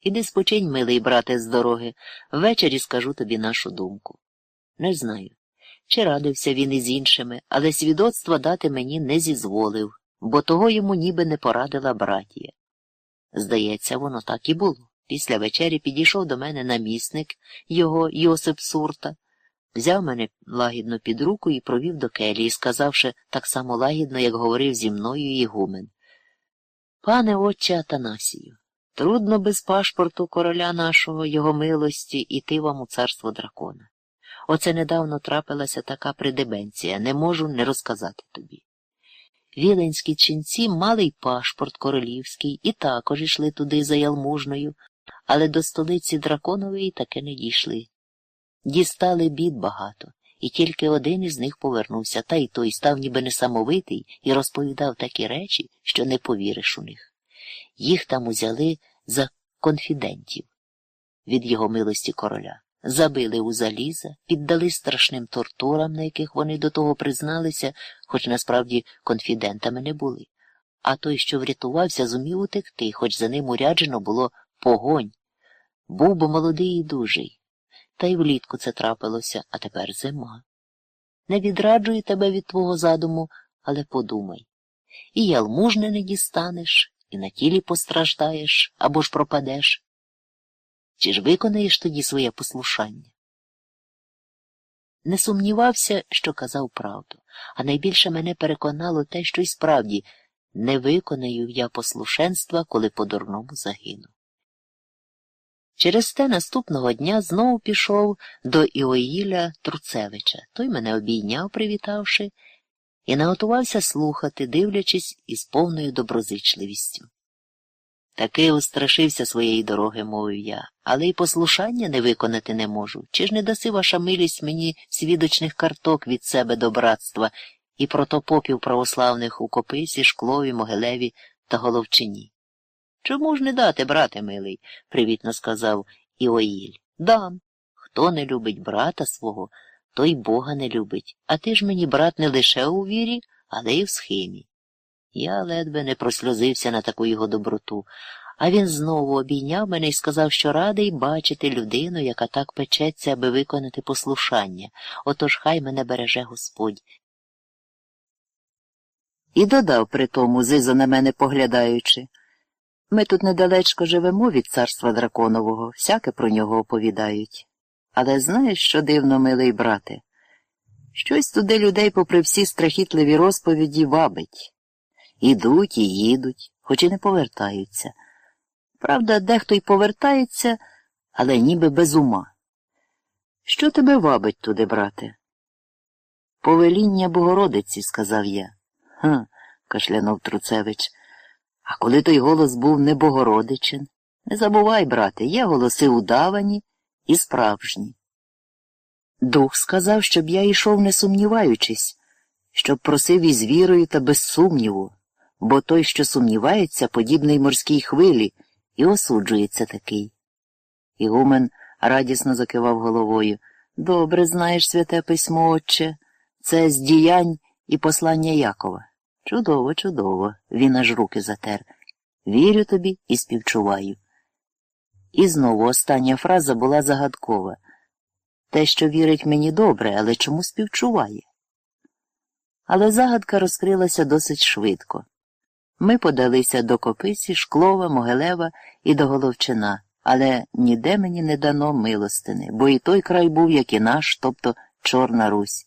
Іди спочинь, милий брате, з дороги, ввечері скажу тобі нашу думку. Не знаю, чи радився він із іншими, але свідоцтва дати мені не зізволив, бо того йому ніби не порадила братія. Здається, воно так і було. Після вечері підійшов до мене намісник його Йосип Сурта, взяв мене лагідно під руку і провів до келії, сказавши так само лагідно, як говорив зі мною Ігумен. Пане отче Атанасію, трудно без пашпорту короля нашого, його милості, іти вам у царство дракона. Оце недавно трапилася така придебенція, не можу не розказати тобі. Віленські ченці мали й пашпорт королівський і також йшли туди за ялмужною, але до столиці драконової таки не дійшли. Дістали бід багато, і тільки один із них повернувся, та й той став ніби несамовитий і розповідав такі речі, що не повіриш у них. Їх там узяли за конфідентів від його милості короля, забили у заліза, піддали страшним тортурам, на яких вони до того призналися, хоч насправді конфідентами не були. А той, що врятувався, зумів утекти, хоч за ним уряджено було погонь. Був бо молодий і дужий. Та й влітку це трапилося, а тепер зима. Не відраджую тебе від твого задуму, але подумай. І ялмужне не дістанеш, і на тілі постраждаєш або ж пропадеш. Чи ж виконаєш тоді своє послушання? Не сумнівався, що казав правду, а найбільше мене переконало те, що й справді не виконаю я послушенства, коли по дурному загину. Через те наступного дня знову пішов до Іоїля Труцевича. Той мене обійняв, привітавши, і наготувався слухати, дивлячись із повною доброзичливістю. Таки устрашився своєї дороги, мовив я, але й послушання не виконати не можу. Чи ж не даси ваша милість мені свідочних карток від себе до братства і протопопів православних у Кописі, Шклові, Могилеві та Головчині? Чому ж не дати, брате милий? привітно сказав Іоїль. Дам. Хто не любить брата свого, той Бога не любить. А ти ж мені, брат, не лише у вірі, але й в схемі. Я ледве не просльозився на таку його доброту, а він знову обійняв мене і сказав, що радий бачити людину, яка так печеться, аби виконати послушання. Отож хай мене береже Господь. І додав при тому, зизо на мене поглядаючи. Ми тут недалечко живемо від царства драконового, всяке про нього оповідають. Але знаєш, що дивно, милий брате? Щось туди людей, попри всі страхітливі розповіді, вабить. Ідуть і їдуть, хоч і не повертаються. Правда, дехто й повертається, але ніби без ума. Що тебе вабить туди, брате? Повеління Богородиці, сказав я. Ха, кашлянув Труцевич. А коли той голос був не Богородичин, не забувай, брате, є голоси удавані і справжні. Дух сказав, щоб я йшов, не сумніваючись, щоб просив із вірою та без сумніву, бо той, що сумнівається, подібний морській хвилі, і осуджується такий. Ігумен радісно закивав головою. Добре знаєш, святе письмо, отче, це з діянь і послання Якова. Чудово, чудово, він аж руки затер. Вірю тобі і співчуваю. І знову остання фраза була загадкова. Те, що вірить мені добре, але чому співчуває? Але загадка розкрилася досить швидко. Ми подалися до Кописі, Шклова, Могилева і до Головчина, але ніде мені не дано милостини, бо і той край був, як і наш, тобто Чорна Русь.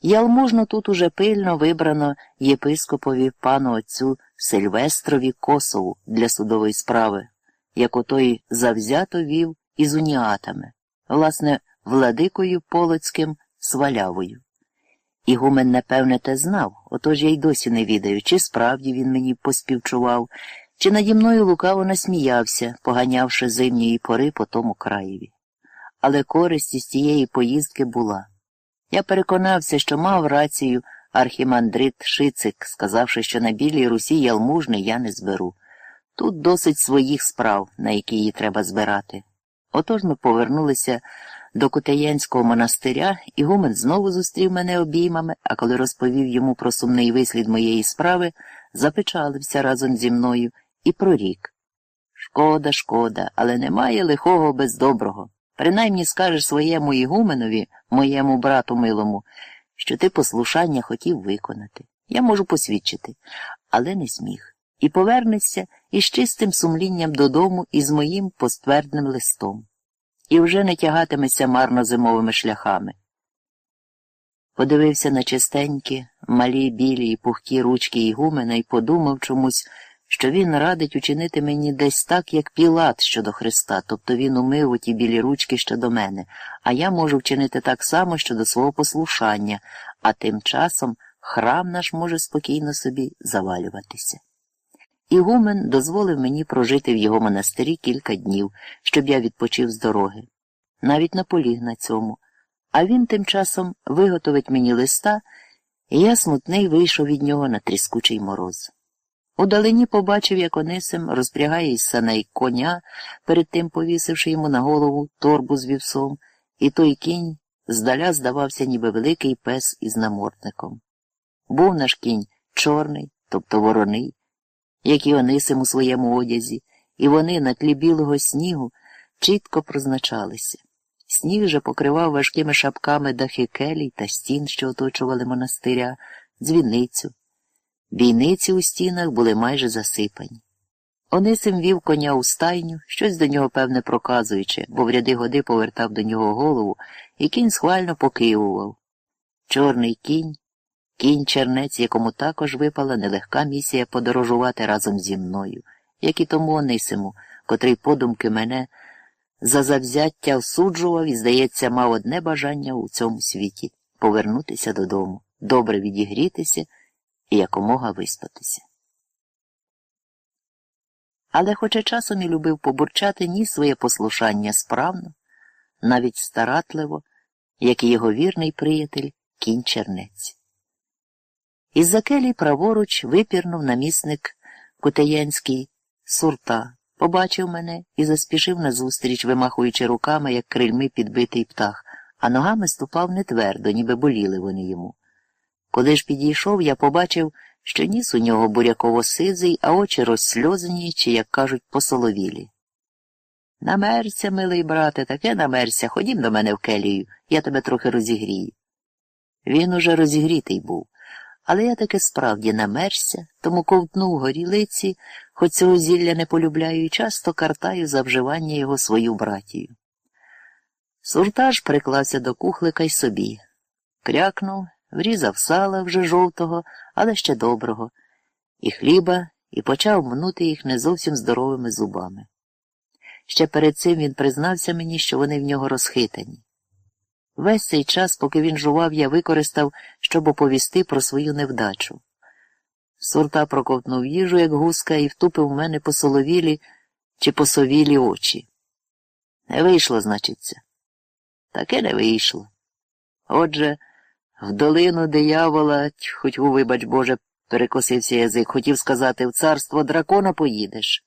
Ялмужно тут уже пильно вибрано єпископові пану отцю Сильвестрові Косову для судової справи, як отой завзято вів із уніатами, власне, владикою Полоцьким Свалявою. Ігумен, напевне, те знав, отож я й досі не відаю, чи справді він мені поспівчував, чи наді мною лукаво насміявся, поганявши зимньої пори по тому краєві. Але користь із цієї поїздки була. Я переконався, що мав рацію архімандрит Шицик, сказавши, що на білій Русі ялмужний я не зберу. Тут досить своїх справ, на які її треба збирати. Отож ми повернулися до Кутаянського монастиря, і Гумен знову зустрів мене обіймами, а коли розповів йому про сумний вислід моєї справи, запечалився разом зі мною і прорік. Шкода, шкода, але немає лихого без доброго. Принаймні скажеш своєму ігуменові, моєму брату милому, що ти послушання хотів виконати. Я можу посвідчити, але не зміг. І повернешся із чистим сумлінням додому із моїм поствердним листом. І вже не тягатимешся марно зимовими шляхами. Подивився на чистенькі, малі білі і пухкі ручки Ігумена і подумав чомусь, що він радить учинити мені десь так, як Пілат щодо Христа, тобто він умив оті білі ручки щодо мене, а я можу вчинити так само щодо свого послушання, а тим часом храм наш може спокійно собі завалюватися. Ігумен дозволив мені прожити в його монастирі кілька днів, щоб я відпочив з дороги. Навіть наполіг на цьому, а він тим часом виготовить мені листа, і я смутний вийшов від нього на тріскучий мороз. Удалині побачив, як Онисим розпрягає із саней коня, перед тим повісивши йому на голову торбу з вівсом, і той кінь здаля здавався, ніби великий пес із намордником. Був наш кінь чорний, тобто вороний, як і Онисим у своєму одязі, і вони на тлі білого снігу чітко прозначалися. Сніг же покривав важкими шапками дахи келій та стін, що оточували монастиря, дзвіницю. Бійниці у стінах були майже засипані. Онисим вів коня у стайню, щось до нього, певне, проказуючи, бо в ряди годи повертав до нього голову, і кінь схвально покивував. Чорний кінь, кінь чернець, якому також випала нелегка місія подорожувати разом зі мною, як і тому Онисиму, котрий подумки мене за завзяття осуджував і, здається, мав одне бажання у цьому світі повернутися додому, добре відігрітися і якомога виспатися. Але хоча часом і любив побурчати ні своє послушання справно, навіть старатливо, як і його вірний приятель кінь чернець. Із за келій праворуч випірнув намісник Кутеянський сурта, побачив мене і заспішив назустріч, вимахуючи руками, як крильми підбитий птах, а ногами ступав нетвердо, ніби боліли вони йому. Коли ж підійшов, я побачив, що ніс у нього буряково сизий, а очі розсльозані, чи, як кажуть, посоловілі. Намерся, милий брате, таке намерся, ходім до мене в келію, я тебе трохи розігрію. Він уже розігрітий був, але я таки справді намерся, тому ковтнув горілиці, хоч цього зілля не полюбляю, і часто картаю за вживання його свою братію. Суртаж приклався до кухлика й собі, крякнув врізав сала вже жовтого, але ще доброго, і хліба, і почав мнути їх не зовсім здоровими зубами. Ще перед цим він признався мені, що вони в нього розхитані. Весь цей час, поки він жував, я використав, щоб оповісти про свою невдачу. Сурта проковтнув їжу, як гуска, і втупив в мене посоловілі чи посовілі очі. Не вийшло, значиться. Таке не вийшло. Отже, в долину диявола, хоч у вибач, Боже, перекосився язик, хотів сказати, в царство дракона поїдеш.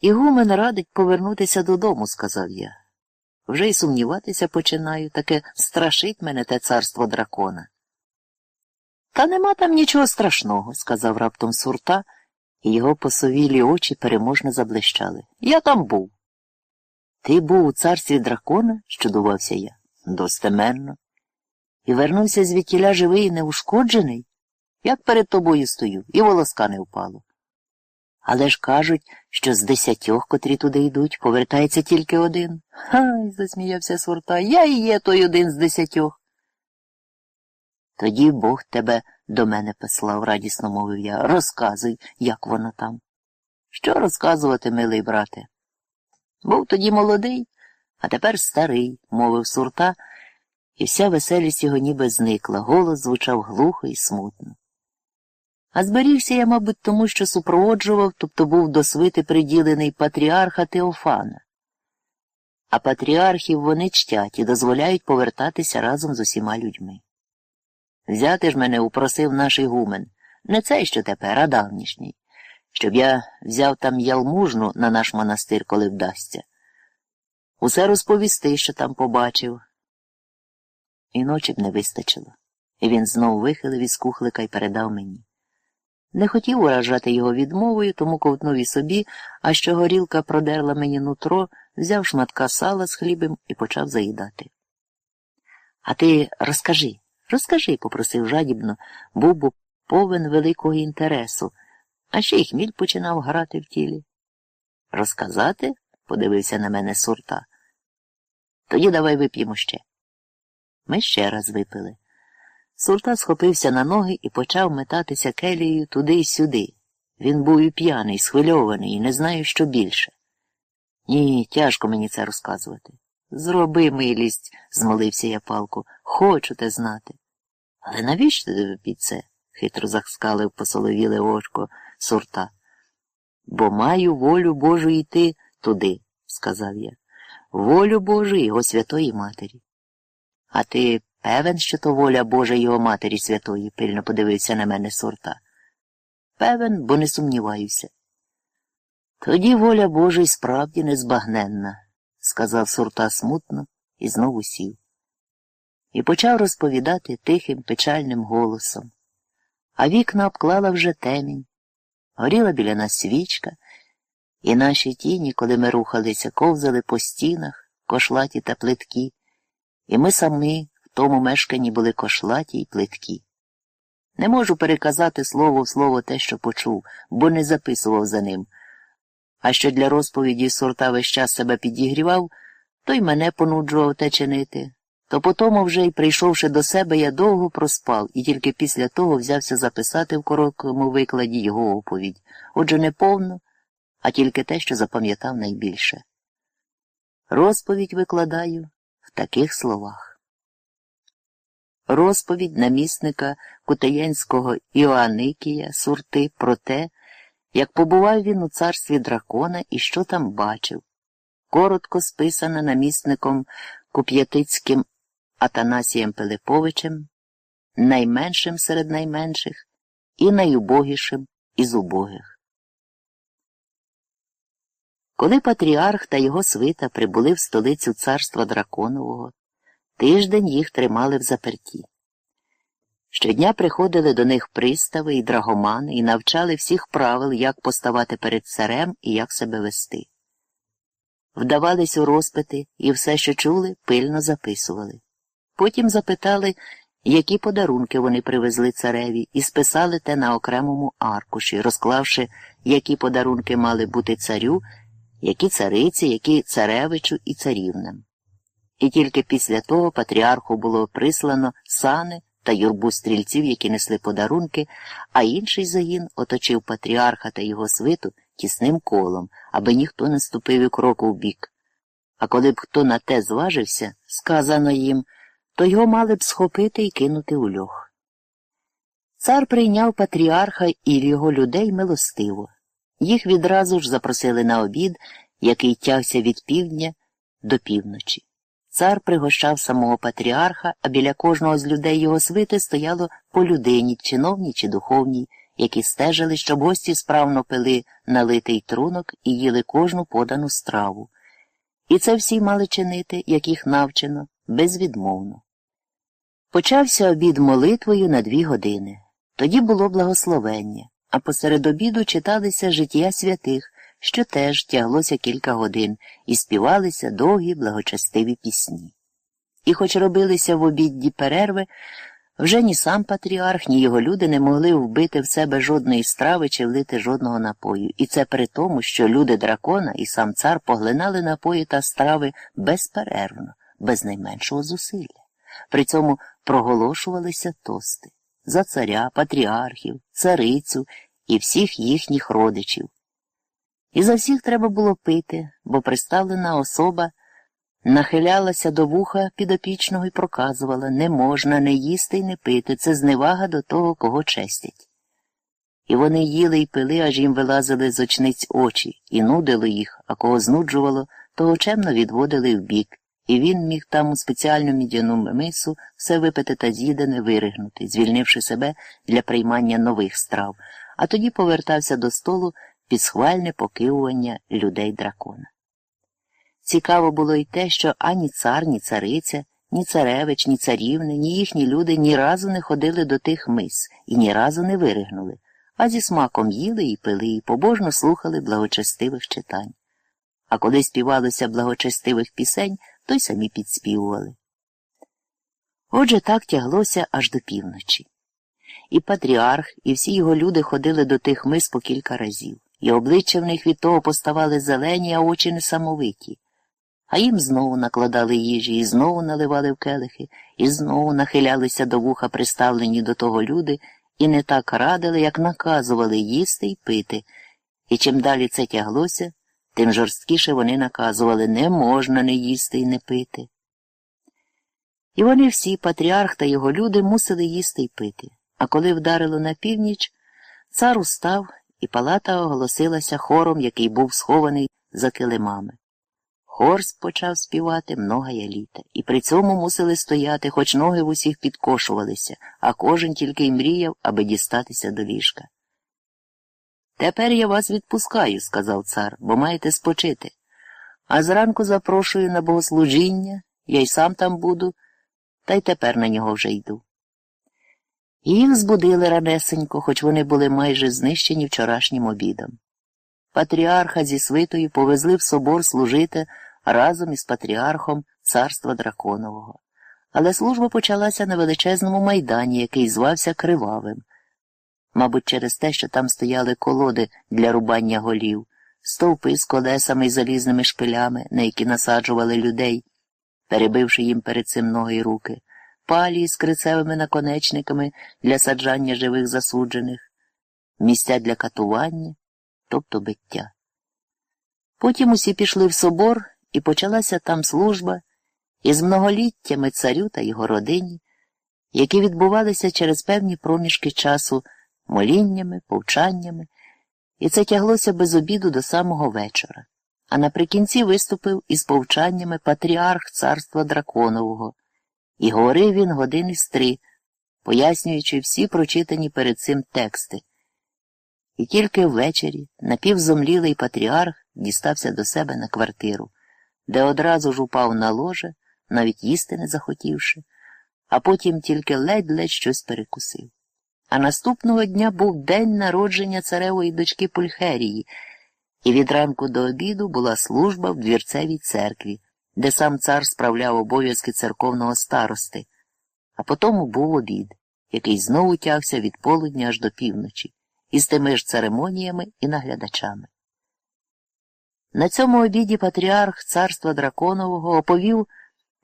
Ігумен радить повернутися додому, сказав я. Вже й сумніватися починаю, таке страшить мене те царство дракона. Та нема там нічого страшного, сказав раптом сурта, і його посовілі очі переможно заблищали. Я там був. Ти був у царстві дракона? щудувався я. Достеменно і вернувся звідтіля живий і неушкоджений, як перед тобою стою, і волоска не впало. Але ж кажуть, що з десятьох, котрі туди йдуть, повертається тільки один. Хай, засміявся Сурта, я і є той один з десятьох. Тоді Бог тебе до мене послав, радісно мовив я. Розказуй, як воно там. Що розказувати, милий брате? Був тоді молодий, а тепер старий, мовив Сурта, і вся веселість його ніби зникла, голос звучав глухо і смутно. А зберігся я, мабуть, тому, що супроводжував, тобто був до свити приділений патріарха Теофана. А патріархів вони чтять і дозволяють повертатися разом з усіма людьми. Взяти ж мене упросив наш ігумен, не цей, що тепер, а давнішній, щоб я взяв там ялмужну на наш монастир, коли вдасться. Усе розповісти, що там побачив, і ночі б не вистачило. І він знов вихилив із кухлика і передав мені. Не хотів уражати його відмовою, тому ковтнув і собі, а що горілка продерла мені нутро, взяв шматка сала з хлібом і почав заїдати. А ти розкажи, розкажи, попросив жадібно, був бо повен великого інтересу, а ще й хміль починав грати в тілі. Розказати? подивився на мене сурта. Тоді давай вип'ємо ще. Ми ще раз випили. Сурта схопився на ноги і почав метатися келією туди й сюди. Він був і п'яний, схвильований, і не знаю, що більше. Ні, тяжко мені це розказувати. Зроби милість, змолився я палку. Хочу те знати. Але навіщо тобі це? хитро заскалив посоловіле очко сурта. Бо маю волю Божу йти туди, сказав я. Волю Божу його святої матері. А ти певен, що то воля Божа його матері святої? пильно подивився на мене сурта. Певен, бо не сумніваюся. Тоді воля Божа й справді незбагненна, сказав сурта смутно і знову сів. І почав розповідати тихим, печальним голосом. А вікна обклала вже темінь. Горіла біля нас свічка, і наші тіні, коли ми рухалися, ковзали по стінах, кошлаті та плиткі, і ми самі тому мешканні були кошлаті й плиткі. Не можу переказати слово в слово те, що почув, бо не записував за ним. А що для розповіді сорта весь час себе підігрівав, то й мене понуджував те чинити. То потому вже й прийшовши до себе, я довго проспав і тільки після того взявся записати в короткому викладі його оповідь. Отже, не повно, а тільки те, що запам'ятав найбільше. Розповідь викладаю в таких словах. Розповідь намісника Кутаєнського Іоанникія Сурти про те, як побував він у царстві дракона і що там бачив, коротко списана намісником Куп'ятицьким Атанасієм Пилиповичем, найменшим серед найменших і найубогішим із убогих. Коли патріарх та його свита прибули в столицю царства Драконового, тиждень їх тримали в заперті. Щодня приходили до них пристави і драгомани і навчали всіх правил, як поставати перед царем і як себе вести. Вдавались у розпити і все, що чули, пильно записували. Потім запитали, які подарунки вони привезли цареві, і списали те на окремому аркуші, розклавши, які подарунки мали бути царю, які цариці, які царевичу і царівнам. І тільки після того патріарху було прислано сани та юрбу стрільців, які несли подарунки, а інший загін оточив патріарха та його свиту тісним колом, аби ніхто не ступив і кроку в бік. А коли б хто на те зважився, сказано їм, то його мали б схопити і кинути у льох. Цар прийняв патріарха і його людей милостиво. Їх відразу ж запросили на обід, який тягся від півдня до півночі. Цар пригощав самого патріарха, а біля кожного з людей його свити стояло по людині, чиновній чи духовній, які стежили, щоб гості справно пили налитий трунок і їли кожну подану страву. І це всі мали чинити, як їх навчено, безвідмовно. Почався обід молитвою на дві години. Тоді було благословення, а посеред обіду читалися життя святих, що теж тяглося кілька годин, і співалися довгі благочестиві пісні. І, хоч робилися в обідді перерви, вже ні сам патріарх, ні його люди не могли вбити в себе жодної страви чи влити жодного напою, і це при тому, що люди дракона і сам цар поглинали напої та страви безперервно, без найменшого зусилля. При цьому проголошувалися тости за царя, патріархів, царицю і всіх їхніх родичів. І за всіх треба було пити, бо приставлена особа нахилялася до вуха підопічного і проказувала не можна не їсти й не пити, це зневага до того, кого честять. І вони їли й пили, аж їм вилазили з очниць очі, і нудило їх, а кого знуджувало, того чемно відводили вбік, і він міг там у спеціальну мідяну мису все випити та з'їдене виригнути, звільнивши себе для приймання нових страв, а тоді повертався до столу під схвальне покивування людей дракона. Цікаво було й те, що ані цар, ні цариця, ні царевич, ні царівни, ні їхні люди ні разу не ходили до тих мис і ні разу не виригнули, а зі смаком їли і пили, і побожно слухали благочестивих читань. А коли співалося благочестивих пісень, то й самі підспівували. Отже, так тяглося аж до півночі. І патріарх, і всі його люди ходили до тих мис по кілька разів, і обличчя в них від того поставали зелені, а очі несамовиті. А їм знову накладали їжі, і знову наливали в келихи, і знову нахилялися до вуха приставлені до того люди, і не так радили, як наказували їсти і пити. І чим далі це тяглося, тим жорсткіше вони наказували не можна не їсти і не пити. І вони всі, патріарх та його люди, мусили їсти й пити. А коли вдарило на північ, цар устав, і палата оголосилася хором, який був схований за килимами. Хорс почав співати многая літа, і при цьому мусили стояти, хоч ноги в усіх підкошувалися, а кожен тільки й мріяв, аби дістатися до ліжка. Тепер я вас відпускаю, сказав цар, бо маєте спочити. А зранку запрошую на богослужіння, я й сам там буду, та й тепер на нього вже йду. Їх збудили ранесенько, хоч вони були майже знищені вчорашнім обідом. Патріарха зі свитою повезли в собор служити разом із патріархом царства Драконового. Але служба почалася на величезному майдані, який звався Кривавим. Мабуть, через те, що там стояли колоди для рубання голів, стовпи з колесами і залізними шпилями, на які насаджували людей, перебивши їм перед цим ноги й руки, палії з крицевими наконечниками для саджання живих засуджених, місця для катування, тобто биття. Потім усі пішли в собор, і почалася там служба із многоліттями царю та його родині, які відбувалися через певні проміжки часу моліннями, повчаннями, і це тяглося без обіду до самого вечора. А наприкінці виступив із повчаннями патріарх царства Драконового, і говорив він години з три, пояснюючи всі прочитані перед цим тексти. І тільки ввечері напівзомлілий патріарх дістався до себе на квартиру, де одразу ж упав на ложе, навіть їсти не захотівши, а потім тільки ледь-ледь щось перекусив. А наступного дня був день народження царевої дочки Пульхерії, і від ранку до обіду була служба в двірцевій церкві, де сам цар справляв обов'язки церковного старости, а потому був обід, який знову тягся від полудня аж до півночі, із тими ж церемоніями і наглядачами. На цьому обіді патріарх царства Драконового оповів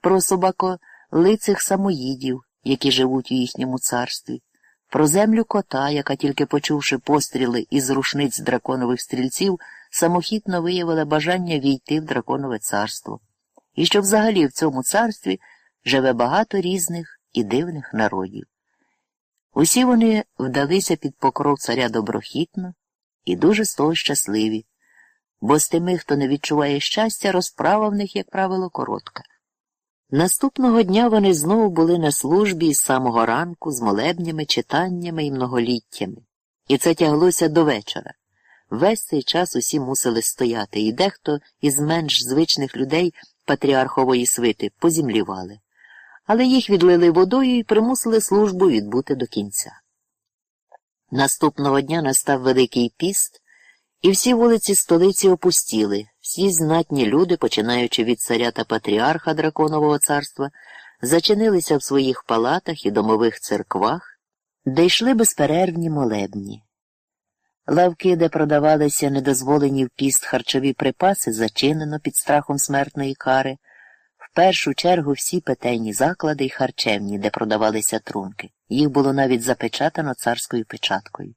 про собаколицих самоїдів, які живуть у їхньому царстві, про землю кота, яка, тільки почувши постріли із рушниць драконових стрільців, самохітно виявила бажання війти в драконове царство, і що взагалі в цьому царстві живе багато різних і дивних народів. Усі вони вдалися під покров царя доброхітно і дуже з того щасливі, бо з тими, хто не відчуває щастя, розправа в них, як правило, коротка. Наступного дня вони знову були на службі із самого ранку з молебнями, читаннями і многоліттями, і це тяглося до вечора. Весь цей час усі мусили стояти, і дехто із менш звичних людей патріархової свити позімлівали, але їх відлили водою і примусили службу відбути до кінця. Наступного дня настав Великий піст, і всі вулиці столиці опустіли, всі знатні люди, починаючи від царя та патріарха Драконового царства, зачинилися в своїх палатах і домових церквах, де йшли безперервні молебні. Лавки, де продавалися недозволені в піст харчові припаси, зачинено під страхом смертної кари, в першу чергу всі питейні заклади й харчевні, де продавалися трунки. Їх було навіть запечатано царською печаткою.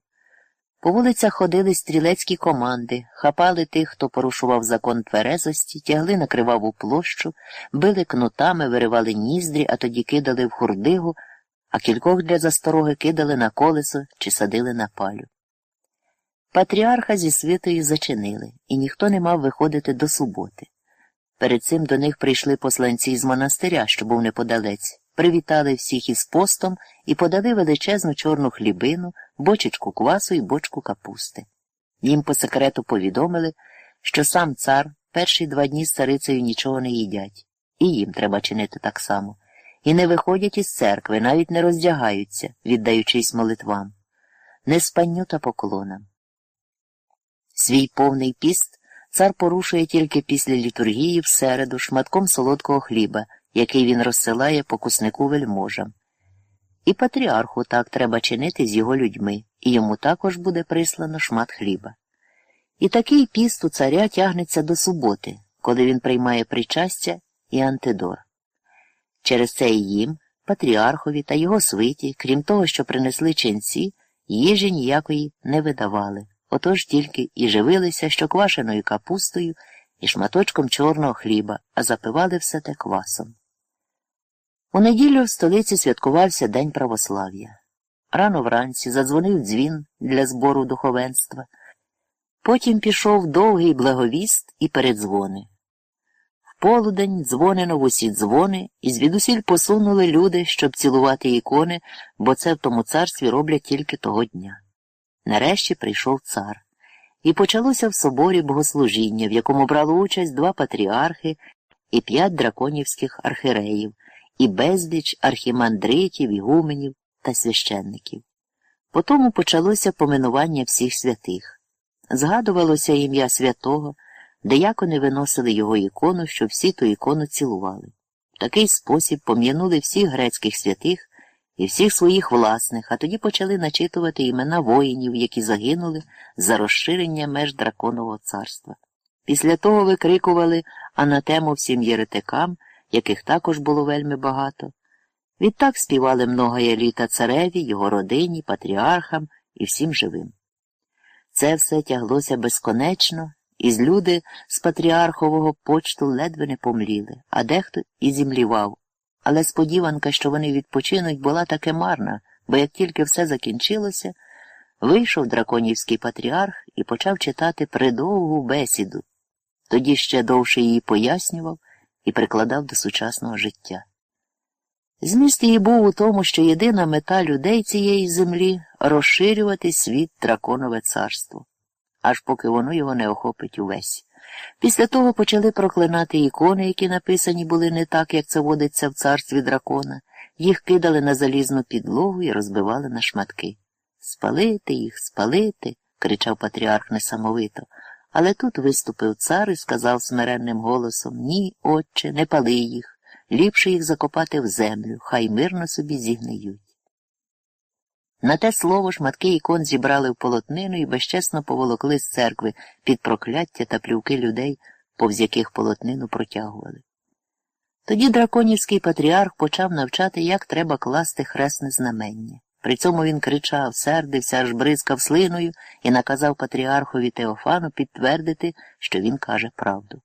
По вулицях ходили стрілецькі команди, хапали тих, хто порушував закон тверезості, тягли на криваву площу, били кнутами, виривали ніздрі, а тоді кидали в хурдигу, а кількох для застороги кидали на колесо чи садили на палю. Патріарха зі святою зачинили, і ніхто не мав виходити до суботи. Перед цим до них прийшли посланці з монастиря, що був неподалець, привітали всіх із постом і подали величезну чорну хлібину, бочечку квасу і бочку капусти. Їм по секрету повідомили, що сам цар перші два дні з царицею нічого не їдять, і їм треба чинити так само, і не виходять із церкви, навіть не роздягаються, віддаючись молитвам. не неспанню та поклонам. Свій повний піст цар порушує тільки після літургії в середу шматком солодкого хліба, який він розсилає покуснику вельможам. І патріарху так треба чинити з його людьми, і йому також буде прислано шмат хліба. І такий піст у царя тягнеться до суботи, коли він приймає причастя і антидор. Через це і їм, патріархові та його свиті, крім того, що принесли ченці, їжі ніякої не видавали, отож тільки і живилися що квашеною капустою і шматочком чорного хліба, а запивали все те квасом. У неділю в столиці святкувався День православ'я. Рано вранці задзвонив дзвін для збору духовенства. Потім пішов довгий благовіст і передзвони. В полудень дзвонено в усі дзвони, і звідусіль посунули люди, щоб цілувати ікони, бо це в тому царстві роблять тільки того дня. Нарешті прийшов цар. І почалося в соборі богослужіння, в якому брали участь два патріархи і п'ять драконівських архиреїв, і безліч архімандритів, ігуменів та священників. Потому почалося поминування всіх святих. Згадувалося ім'я святого, деякони виносили його ікону, щоб всі ту ікону цілували. В такий спосіб пом'янули всіх грецьких святих і всіх своїх власних, а тоді почали начитувати імена воїнів, які загинули за розширення меж драконового царства. Після того викрикували анатему всім єретикам, яких також було вельми багато. Відтак співали многоя літа цареві, його родині, патріархам і всім живим. Це все тяглося безконечно, і з люди з патріархового почту ледве не помліли, а дехто і зімлівав. Але сподіванка, що вони відпочинуть, була таке марна, бо як тільки все закінчилося, вийшов драконівський патріарх і почав читати придовгу бесіду, тоді ще довше її пояснював і прикладав до сучасного життя. Зміст її був у тому, що єдина мета людей цієї землі розширювати світ драконове царство, аж поки воно його не охопить увесь. Після того почали проклинати ікони, які написані були не так, як це водиться в царстві дракона, їх кидали на залізну підлогу і розбивали на шматки. Спалити їх, спалити, кричав патріарх несамовито. Але тут виступив цар і сказав смиренним голосом Ні, отче, не пали їх. Ліпше їх закопати в землю, хай мирно собі зігниють. На те слово шматки ікон зібрали в полотнину і безчесно поволокли з церкви під прокляття та плювки людей, повз яких полотнину протягували. Тоді драконівський патріарх почав навчати, як треба класти хресне знамення. При цьому він кричав, сердився, аж бризкав слиною і наказав патріархові Теофану підтвердити, що він каже правду.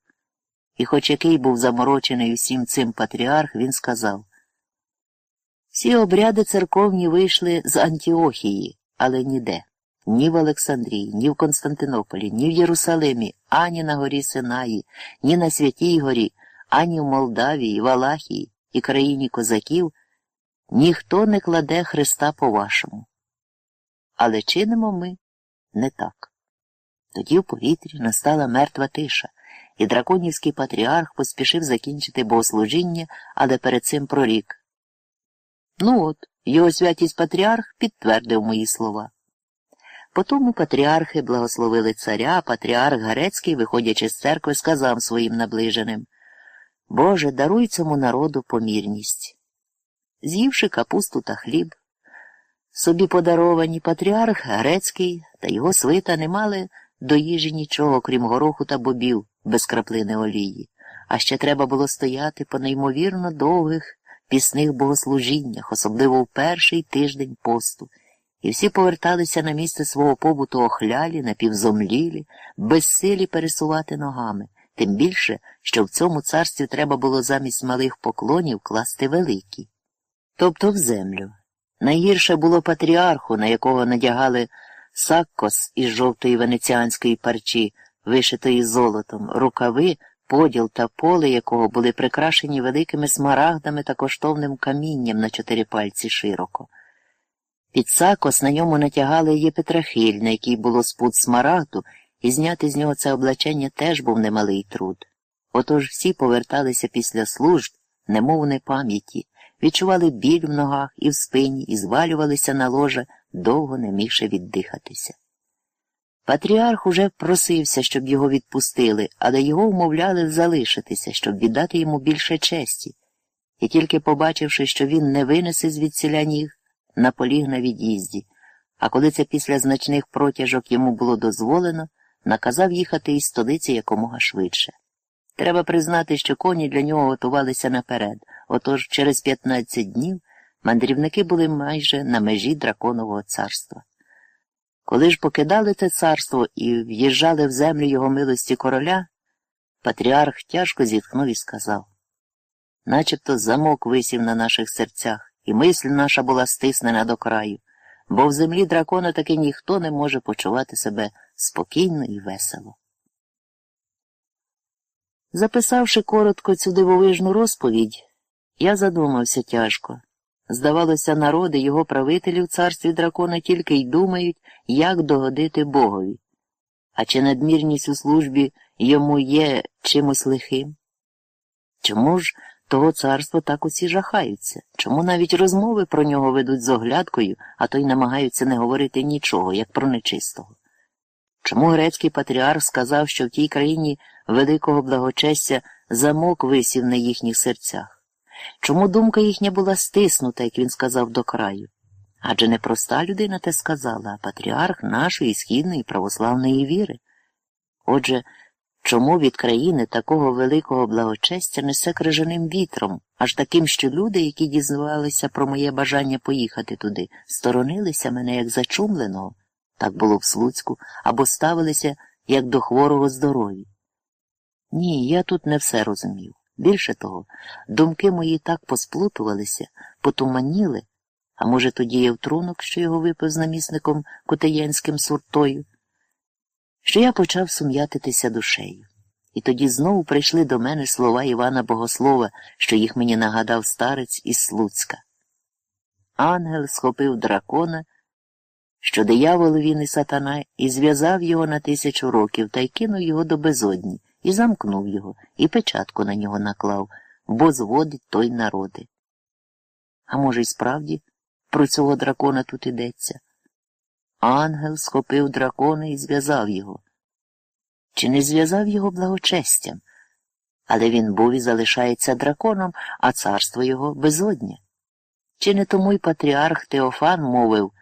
І хоч який був заморочений усім цим патріарх, він сказав всі обряди церковні вийшли з Антіохії, але ніде. Ні в Олександрії, ні в Константинополі, ні в Єрусалимі, ані на горі Синаї, ні на Святій Горі, ані в Молдавії, Валахії і країні козаків ніхто не кладе Христа по-вашому. Але чинимо ми не так. Тоді в повітрі настала мертва тиша і драконівський патріарх поспішив закінчити богослужіння, але перед цим прорік. Ну от, його святість патріарх підтвердив мої слова. Потому патріархи благословили царя, а патріарх Гарецький, виходячи з церкви, сказав своїм наближеним Боже, даруй цьому народу помірність. З'ївши капусту та хліб, собі подаровані патріарх Грецький та його свита не мали до їжі нічого, крім гороху та бобів без краплини олії, а ще треба було стояти по неймовірно довгих пісних богослужіннях, особливо в перший тиждень посту, і всі поверталися на місце свого побуту охлялі, напівзомлілі, безсилі пересувати ногами, тим більше, що в цьому царстві треба було замість малих поклонів класти великі, тобто в землю. Найгірше було патріарху, на якого надягали саккос із жовтої венеціанської парчі, вишитої золотом, рукави, поділ та поле якого були прикрашені великими смарагдами та коштовним камінням на чотири пальці широко. Під сакос на ньому натягали єпетрахиль, на якій було спуд смарагду, і зняти з нього це облачення теж був немалий труд. Отож всі поверталися після служб, немов не пам'яті, відчували біль в ногах і в спині і звалювалися на ложа довго не мігши віддихатися. Патріарх уже просився, щоб його відпустили, але його вмовляли залишитися, щоб віддати йому більше честі, і тільки побачивши, що він не винесе звідсіля ніг, наполіг на від'їзді, а коли це після значних протяжок йому було дозволено, наказав їхати із столиці якомога швидше. Треба признати, що коні для нього готувалися наперед, отож через 15 днів мандрівники були майже на межі драконового царства. Коли ж покидали те царство і в'їжджали в землю його милості короля, патріарх тяжко зітхнув і сказав начебто замок висів на наших серцях, і мисль наша була стиснена до краю, бо в землі дракона таки ніхто не може почувати себе спокійно і весело. Записавши коротко цю дивовижну розповідь, я задумався тяжко. Здавалося, народи його правителі в царстві дракона тільки й думають, як догодити Богові. А чи надмірність у службі йому є чимось лихим? Чому ж того царства так усі жахаються? Чому навіть розмови про нього ведуть з оглядкою, а то й намагаються не говорити нічого, як про нечистого? Чому грецький патріарх сказав, що в тій країні великого благочестя замок висів на їхніх серцях? Чому думка їхня була стиснута, як він сказав, до краю? Адже не проста людина те сказала, а патріарх нашої східної православної віри. Отже, чому від країни такого великого благочестя несе крижаним вітром, аж таким, що люди, які дізнавалися про моє бажання поїхати туди, сторонилися мене як зачумленого, так було в Слуцьку, або ставилися як до хворого здоров'я? Ні, я тут не все розумів. Більше того, думки мої так посплутувалися, потуманіли, а може, тоді є втрунок, що його випив з намісником Кутеєнським суртою, що я почав сум'ятитися душею. І тоді знову прийшли до мене слова Івана Богослова, що їх мені нагадав старець із Слуцька. Ангел схопив дракона, що диявол він і сатана, і зв'язав його на тисячу років та й кинув його до безодні і замкнув його, і печатку на нього наклав, бо зводить той народи. А може, й справді про цього дракона тут ідеться? Ангел схопив дракона і зв'язав його. Чи не зв'язав його благочестям? Але він був і залишається драконом, а царство його безодня. Чи не тому й патріарх Теофан мовив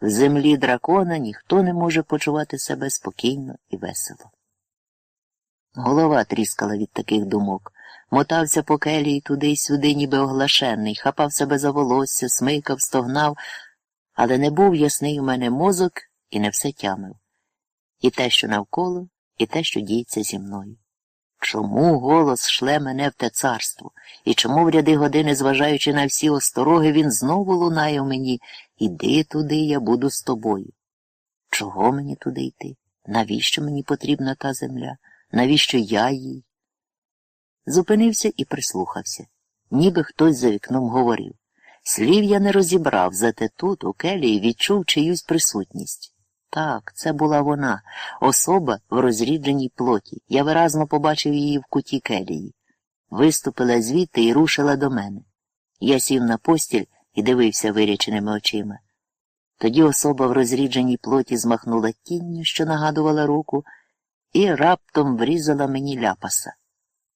в землі дракона ніхто не може почувати себе спокійно і весело. Голова тріскала від таких думок, мотався по келії туди й сюди, ніби оглашений, хапав себе за волосся, смикав, стогнав, але не був ясний у мене мозок і не все тямив. І те, що навколо, і те, що діється зі мною. Чому голос шле мене в те царство, і чому в ряди години, зважаючи на всі остороги, він знову лунає в мені Іди туди, я буду з тобою. Чого мені туди йти? Навіщо мені потрібна та земля? Навіщо я їй? Зупинився і прислухався, ніби хтось за вікном говорив. Слів я не розібрав, зате тут, у келії, відчув чиюсь присутність. Так, це була вона, особа в розрідженій плоті. Я виразно побачив її в куті келії. Виступила звідти і рушила до мене. Я сів на постіль і дивився виряченими очима. Тоді особа в розрідженій плоті змахнула тінню, що нагадувала руку, і раптом врізала мені ляпаса.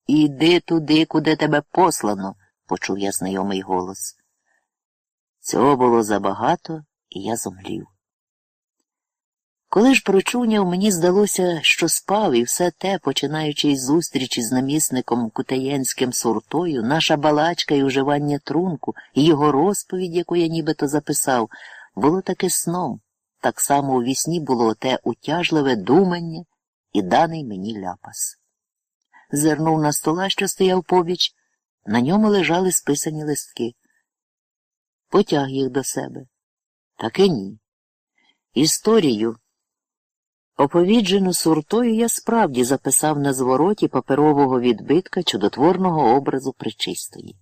Іди туди, куди тебе послано, почув я знайомий голос. Цього було забагато, і я зомлів. Коли ж прочуняв, мені здалося, що спав, і все те, починаючи із зустрічі з намісником Кутаєнським суртою, наша балачка і уживання трунку, і його розповідь, яку я нібито записав, було таки сном. Так само у вісні було те утяжливе думання і даний мені ляпас. Зернув на стола, що стояв побіч, на ньому лежали списані листки. Потяг їх до себе. Таки ні. Історію. Оповіджену суртою я справді записав на звороті паперового відбитка чудотворного образу причистої.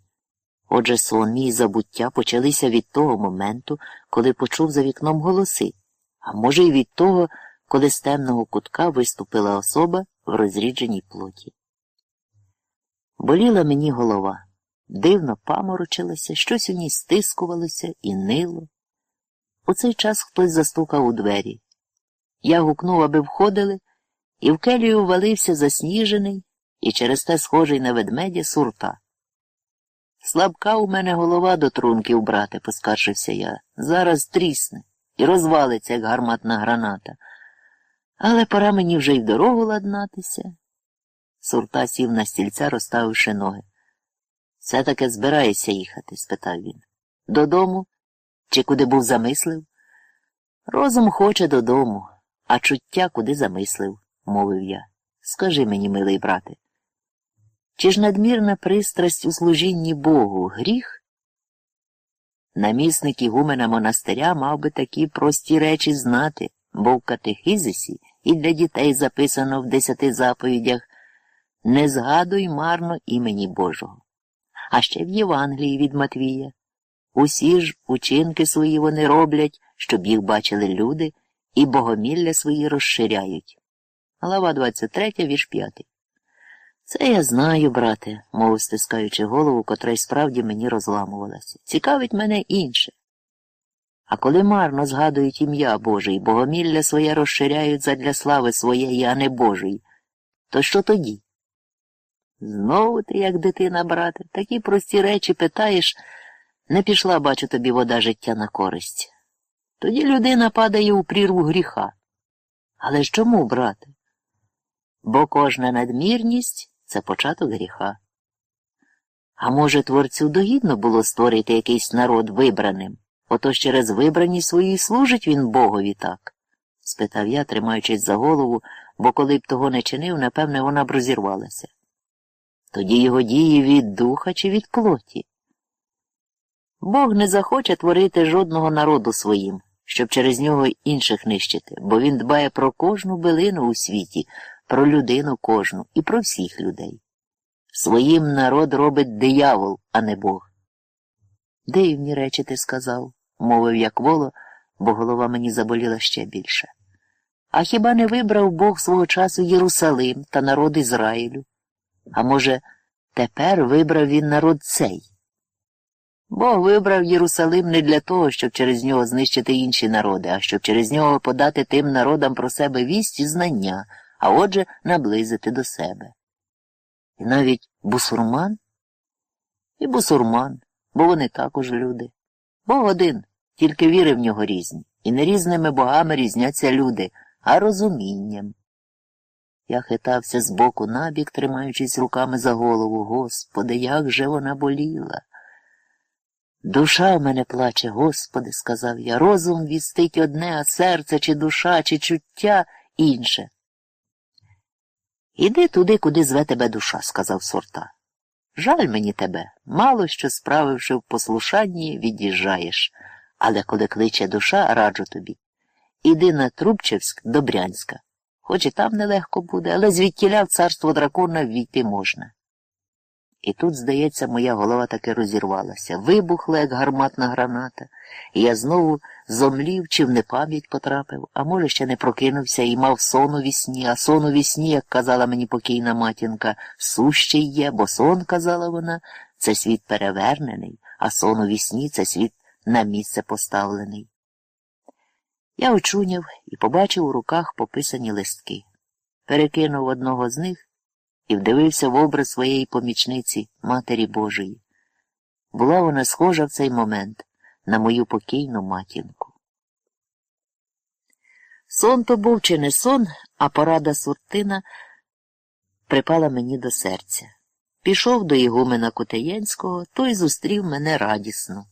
Отже, сон мій забуття почалися від того моменту, коли почув за вікном голоси, а може, й від того, коли з темного кутка виступила особа в розрідженій плоті. Боліла мені голова, дивно паморочилася, щось у ній стискувалося і нило. У цей час хтось застукав у двері. Я гукнув, аби входили, і в келію валився засніжений і через те схожий на ведмедя сурта. Слабка у мене голова до трунків, брате, поскаржився я. Зараз трісне і розвалиться, як гарматна граната. Але пора мені вже й дорогу ладнатися. Сурта сів на стільця, розставивши ноги. Все таки збираєшся їхати? спитав він. Додому? Чи куди був замислив? Розум хоче додому, а чуття куди замислив, мовив я. Скажи мені, милий брате, чи ж надмірна пристрасть у служінні Богу гріх? Намісник Ігумена монастиря мав би такі прості речі знати, бо в катехизисі і для дітей записано в десяти заповідях не згадуй марно імені Божого. А ще в Євангелії від Матвія. Усі ж учинки свої вони роблять, щоб їх бачили люди, і богомілля свої розширяють. Глава 23, вірш 5. Це я знаю, брате, мов стискаючи голову, котра й справді мені розламувалася. Цікавить мене інше. А коли марно згадують ім'я Боже богомілля своє розширяють задля слави своєї, а не Божої, то що тоді? Знову ти, як дитина, брате, такі прості речі питаєш, не пішла, бачу тобі, вода життя на користь. Тоді людина падає у прірву гріха. Але ж чому, брате? Бо кожна надмірність це початок гріха. А може, творцю догідно було створити якийсь народ вибраним, отож через вибраність свої служить він Богові так? спитав я, тримаючись за голову, бо коли б того не чинив, напевне, вона б розірвалася. Тоді його дії від духа чи від плоті. Бог не захоче творити жодного народу своїм, щоб через нього інших нищити, бо він дбає про кожну билину у світі, про людину кожну і про всіх людей. Своїм народ робить диявол, а не Бог. Дивні речі ти сказав, мовив як воло, бо голова мені заболіла ще більше. А хіба не вибрав Бог свого часу Єрусалим та народ Ізраїлю? А може, тепер вибрав він народ цей? Бог вибрав Єрусалим не для того, щоб через нього знищити інші народи, а щоб через нього подати тим народам про себе вість і знання, а отже, наблизити до себе. І навіть бусурман? І бусурман, бо вони також люди. Бог один, тільки віри в нього різні, і не різними богами різняться люди, а розумінням. Я хитався з боку набік, тримаючись руками за голову. Господи, як же вона боліла. Душа в мене плаче, Господи, сказав я. Розум вістить одне, а серце, чи душа, чи чуття інше. Іди туди, куди зве тебе душа, сказав сорта. Жаль мені тебе, мало що справивши в послушанні, від'їжджаєш, але коли кличе душа, раджу тобі. Іди на Трубчевськ до Брянська. Хоч і там нелегко буде, але звідтіля в царство дракона війти можна. І тут, здається, моя голова таки розірвалася, вибухла, як гарматна граната, і я знову зомлів чи в непам'ять потрапив, а може, ще не прокинувся і мав сон у вісні, а сон у вісні, як казала мені покійна матінка, сущий є, бо сон, казала вона, це світ перевернений, а сон у вісні це світ на місце поставлений. Я очуняв і побачив у руках пописані листки. Перекинув одного з них і вдивився в образ своєї помічниці, Матері Божої. Була вона схожа в цей момент на мою покійну матінку. Сон то був чи не сон, а порада суртина припала мені до серця. Пішов до Ігумена Кутаєнського, той зустрів мене радісно.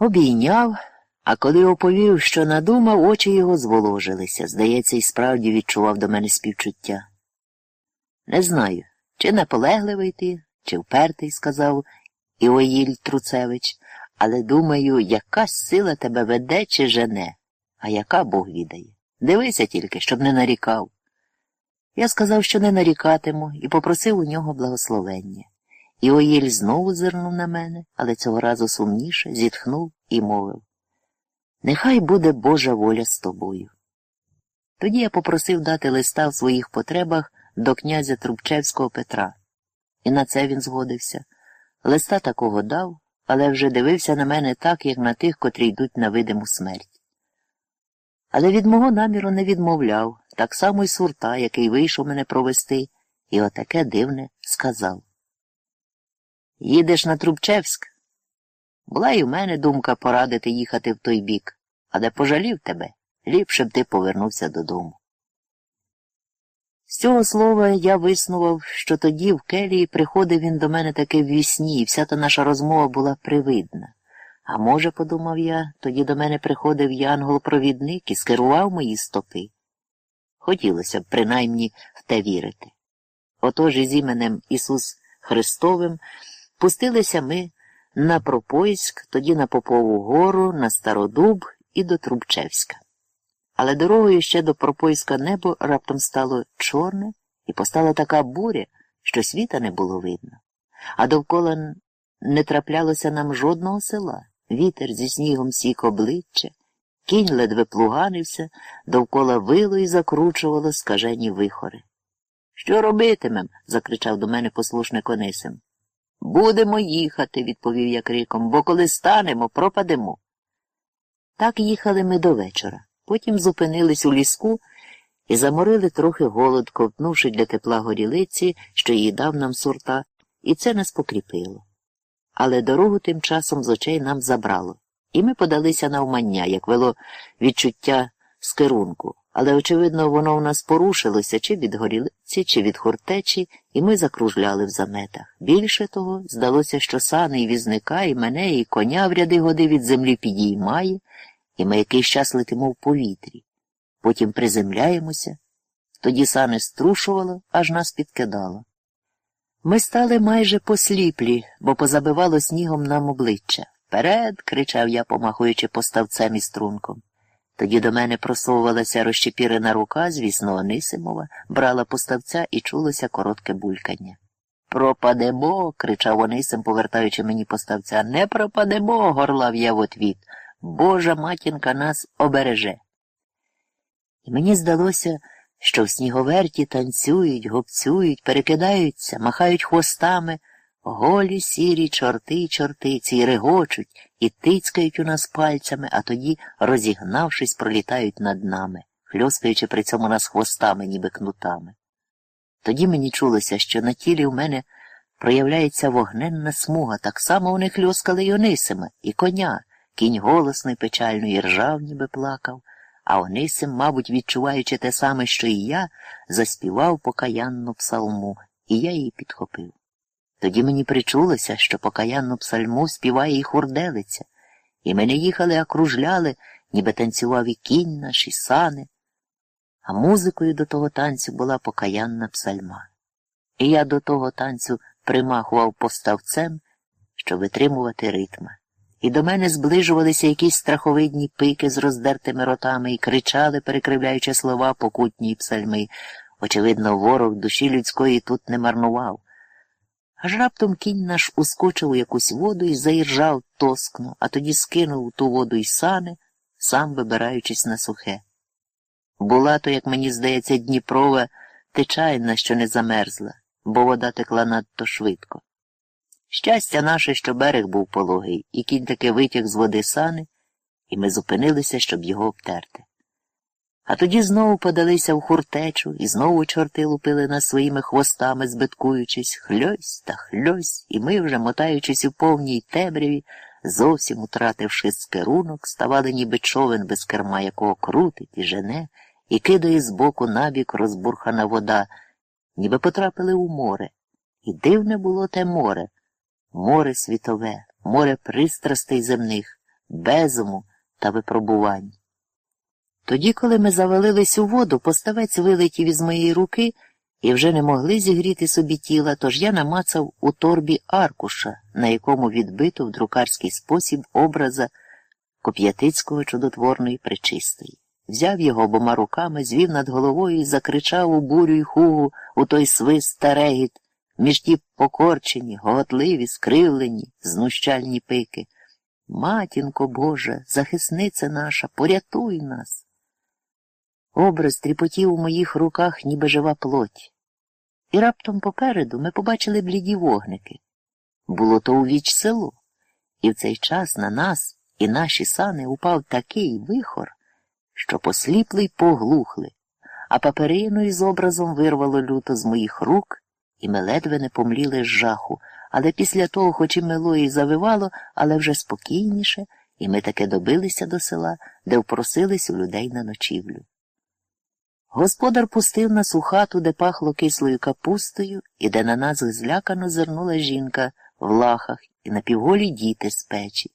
Обійняв, а коли оповів, що надумав, очі його зволожилися. Здається, і справді відчував до мене співчуття. Не знаю, чи наполегливий ти, чи впертий, сказав Іоїль Труцевич, але думаю, якась сила тебе веде чи жене, а яка Бог відає. Дивися тільки, щоб не нарікав. Я сказав, що не нарікатиму, і попросив у нього благословення. Іоїль знову зирнув на мене, але цього разу сумніше, зітхнув і мовив Нехай буде Божа воля з тобою. Тоді я попросив дати листа в своїх потребах до князя Трубчевського Петра. І на це він згодився. Листа такого дав, але вже дивився на мене так, як на тих, котрі йдуть на видиму смерть. Але від мого наміру не відмовляв, так само й сурта, який вийшов мене провести, і отаке дивне сказав. Їдеш на Трубчевськ? Була й у мене думка порадити їхати в той бік, але пожалів тебе, ліпше б ти повернувся додому. З цього слова я виснував, що тоді в келії приходив він до мене таки в вісні, і вся та наша розмова була привидна. А може, подумав я, тоді до мене приходив янгол-провідник і скерував мої стопи. Хотілося б принаймні в те вірити. Отож із іменем Ісус Христовим пустилися ми на Пропойськ, тоді на Попову гору, на Стародуб і до Трубчевська. Але дорогою ще до Пропойська небо раптом стало чорне і постала така буря, що світа не було видно. А довкола не траплялося нам жодного села. Вітер зі снігом сік обличчя, кінь ледве плуганився, довкола вило і закручувало скажені вихори. Що робитимем? закричав до мене послушник Онисим. Будемо їхати, відповів я криком, бо коли станемо, пропадемо. Так їхали ми до вечора. Потім зупинились у ліску і заморили трохи голод, ковтнувши для тепла горілиці, що її дав нам сурта, і це нас покріпило. Але дорогу тим часом з очей нам забрало, і ми подалися на умання, як вело відчуття з керунку. Але, очевидно, воно в нас порушилося чи від горілиці, чи від хортечі, і ми закружляли в заметах. Більше того, здалося, що сани і візника, і мене, і коня в ряди годи від землі підіймає, і ми якийсь час летимо в повітрі. Потім приземляємося, тоді сани струшувало, аж нас підкидало. Ми стали майже посліплі, бо позабивало снігом нам обличчя. Вперед, кричав я, помахуючи поставцем і струнком. Тоді до мене просовувалася розчепірена рука, звісно, Онисимова, брала поставця і чулося коротке булькання. Пропадемо, кричав Онисим, повертаючи мені поставця. Не пропадемо, горлав я в отвіт. Божа матінка нас обереже. І мені здалося, що в сніговерті танцюють, гопцюють, перекидаються, махають хвостами, голі сірі чорти й чортиці і регочуть, і тицькають у нас пальцями, а тоді, розігнавшись, пролітають над нами, хльоскаючи при цьому нас хвостами, ніби кнутами. Тоді мені чулося, що на тілі у мене проявляється вогненна смуга, так само вони хльоскали й Онисима, і коня, кінь голосно й печально і ржав, ніби плакав, а Онисим, мабуть, відчуваючи те саме, що і я, заспівав покаянну псалму, і я її підхопив. Тоді мені причулося, що покаянну псальму співає і хурделиця, і ми не їхали, а кружляли, ніби танцював і кінь наш, і сани, а музикою до того танцю була покаянна псальма. І я до того танцю примахував поставцем, щоб витримувати ритма. І до мене зближувалися якісь страховидні пики з роздертими ротами і кричали, перекривляючи слова покутні псальми. Очевидно, ворог душі людської тут не марнував. Аж раптом кінь наш ускочив у якусь воду і заіржав тоскно, а тоді скинув у ту воду й сани, сам вибираючись на сухе. Була то, як мені здається, Дніпрова течайна, що не замерзла, бо вода текла надто швидко. Щастя наше, що берег був пологий, і кінь таки витяг з води сани, і ми зупинилися, щоб його обтерти. А тоді знову подалися в хуртечу, і знову чорти лупили нас своїми хвостами, збиткуючись, хльось та хльось, і ми, вже, мотаючись у повній темряві, зовсім утративши скерунок, ставали ніби човен без керма, якого крутить і жене, і кидає збоку набік розбурхана вода, ніби потрапили у море. І дивне було те море, море світове, море пристрастей земних, безуму та випробувань. Тоді, коли ми завалились у воду, поставець вилетів із моєї руки і вже не могли зігріти собі тіла, тож я намацав у торбі аркуша, на якому відбито в друкарський спосіб образа Коп'ятицького чудотворної причистої. Взяв його обома руками, звів над головою і закричав у бурю й хугу у той свист та регіт, між ті покорчені, гоготливі, скривлені, знущальні пики. Матінко Божа, захисниця наша, порятуй нас. Образ тріпотів у моїх руках, ніби жива плоть. І раптом попереду ми побачили бліді вогники. Було то у віч село, і в цей час на нас і наші сани упав такий вихор що посліпли й поглухли, а паперину із образом вирвало люто з моїх рук, і ми ледве не помліли з жаху, але після того, хоч і мило і завивало, але вже спокійніше, і ми таки добилися до села, де впросились у людей на ночівлю. Господар пустив нас у хату, де пахло кислою капустою, і де на нас злякано зернула жінка в лахах і напівголі діти з печі,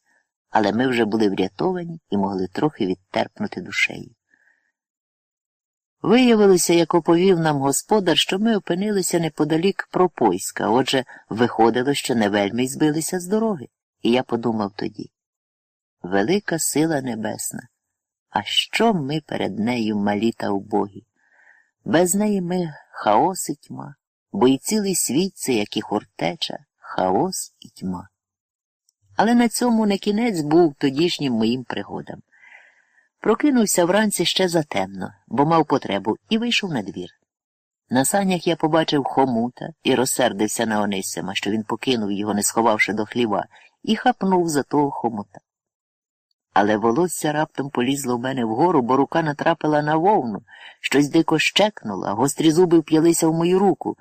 але ми вже були врятовані і могли трохи відтерпнути душею. Виявилося, як оповів нам господар, що ми опинилися неподалік Пропойська, отже, виходило, що не вельми й збилися з дороги. І я подумав тоді велика сила небесна. А що ми перед нею малі та убогі? Без неї ми хаос і тьма, бо і цілий світ це, як і хортеча, хаос і тьма. Але на цьому не кінець був тодішнім моїм пригодам. Прокинувся вранці ще затемно, бо мав потребу, і вийшов на двір. На санях я побачив хомута і розсердився на Онисима, що він покинув його, не сховавши до хліва, і хапнув за того хомута. Але волосся раптом полізло в мене вгору, бо рука натрапила на вовну, щось дико щекнуло, гострі зуби вп'ялися в мою руку.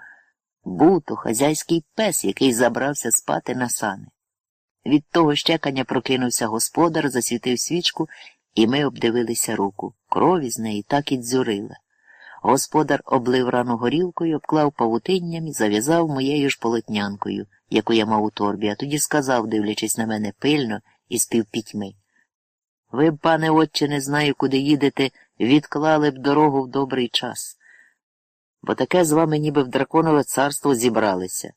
Був то хазяйський пес, який забрався спати на сани. Від того щекання прокинувся господар, засвітив свічку, і ми обдивилися руку. Крові з неї так і дзюрила. Господар облив рану горілкою, обклав павутинням і зав'язав моєю ж полотнянкою, яку я мав у торбі, а тоді сказав, дивлячись на мене пильно і співпітьми. Ви б, пане отче, не знаю, куди їдете, відклали б дорогу в добрий час. Бо таке з вами ніби в драконове царство зібралися.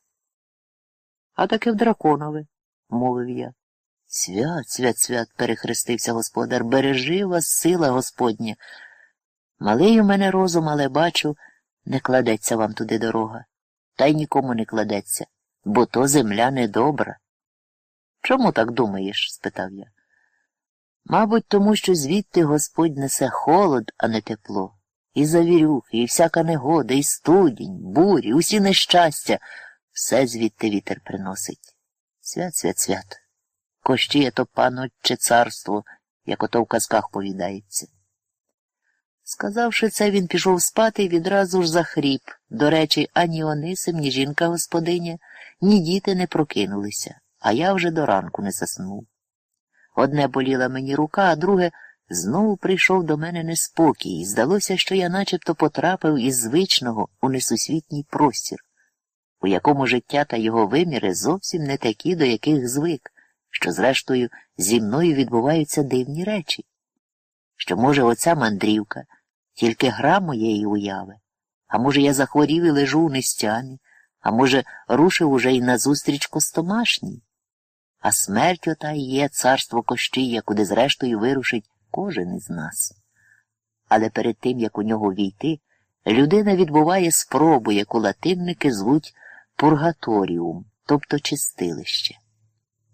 А таке в драконове, мовив я. Свят, свят, свят, перехрестився господар, бережи вас, сила Господня. Малий у мене розум, але бачу, не кладеться вам туди дорога. Та й нікому не кладеться, бо то земля недобра. Чому так думаєш? спитав я. Мабуть, тому що звідти Господь несе холод, а не тепло, і завірюхи, і всяка негода, і студінь, бурі, усі нещастя, все звідти вітер приносить. Свят, свят, свят. Кощіє то панотче царство, як ото в казках повідається. Сказавши це, він пішов спати і відразу ж захріп. До речі, ані Онисим, ні жінка господиня, ні діти не прокинулися, а я вже до ранку не заснув. Одне боліла мені рука, а друге знову прийшов до мене неспокій, і здалося, що я начебто потрапив із звичного у несусвітній простір, у якому життя та його виміри зовсім не такі, до яких звик, що, зрештою, зі мною відбуваються дивні речі, що, може, оця мандрівка тільки гра моєї уяви, а може, я захворів і лежу у нестямі, а може, рушив уже й назустріч костомашній. А смерть ота і є царство Кощія, куди зрештою вирушить кожен із нас. Але перед тим, як у нього війти, людина відбуває спробу, яку латинники звуть пургаторіум, тобто чистилище.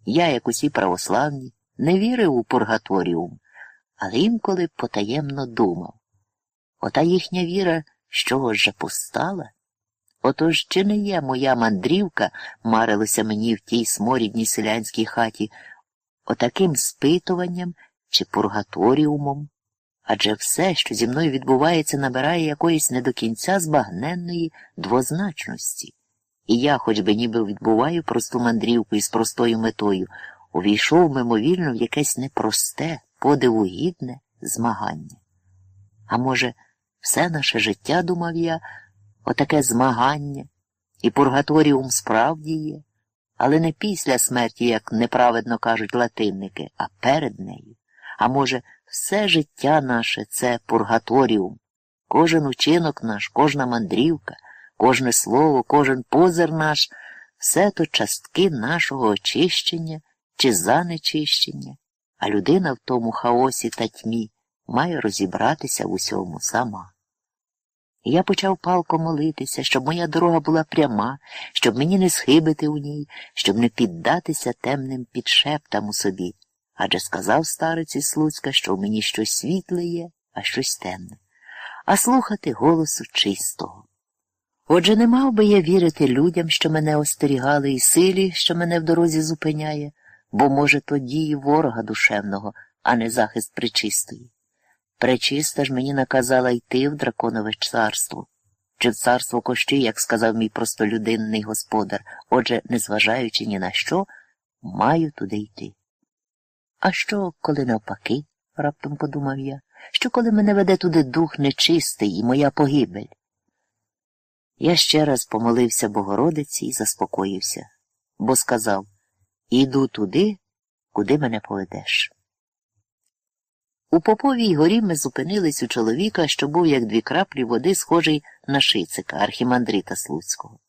Я, як усі православні, не вірив у пургаторіум, але інколи потаємно думав. Ота їхня віра з чого ж постала? Отож чи не є моя мандрівка, марилося мені в тій сморідній селянській хаті, отаким спитуванням чи пургаторіумом? Адже все, що зі мною відбувається, набирає якоїсь не до кінця збагненної двозначності. І я, хоч би ніби відбуваю просту мандрівку із простою метою, увійшов мимовільно в якесь непросте, подивугідне змагання. А може, все наше життя, думав я, отаке змагання, і пургаторіум справді є, але не після смерті, як неправедно кажуть латинники, а перед нею. А може, все життя наше це пургаторіум, кожен учинок наш, кожна мандрівка, кожне слово, кожен позир наш, все то частки нашого очищення чи занечищення, а людина в тому хаосі та тьмі має розібратися в усьому сама. Я почав палко молитися, щоб моя дорога була пряма, щоб мені не схибити у ній, щоб не піддатися темним підшептам у собі. Адже сказав старець із Слуцька, що в мені щось світле є, а щось темне, а слухати голосу чистого. Отже, не мав би я вірити людям, що мене остерігали, і силі, що мене в дорозі зупиняє, бо, може, то дії ворога душевного, а не захист причистої. Пречиста ж мені наказала йти в драконове царство. Чи в царство кощі, як сказав мій простолюдинний господар, отже, незважаючи ні на що, маю туди йти. А що, коли навпаки, раптом подумав я, що коли мене веде туди дух нечистий і моя погибель? Я ще раз помолився Богородиці і заспокоївся, бо сказав Іду туди, куди мене поведеш. У Поповій горі ми зупинились у чоловіка, що був як дві краплі води, схожий на шицика, архімандрита Слуцького.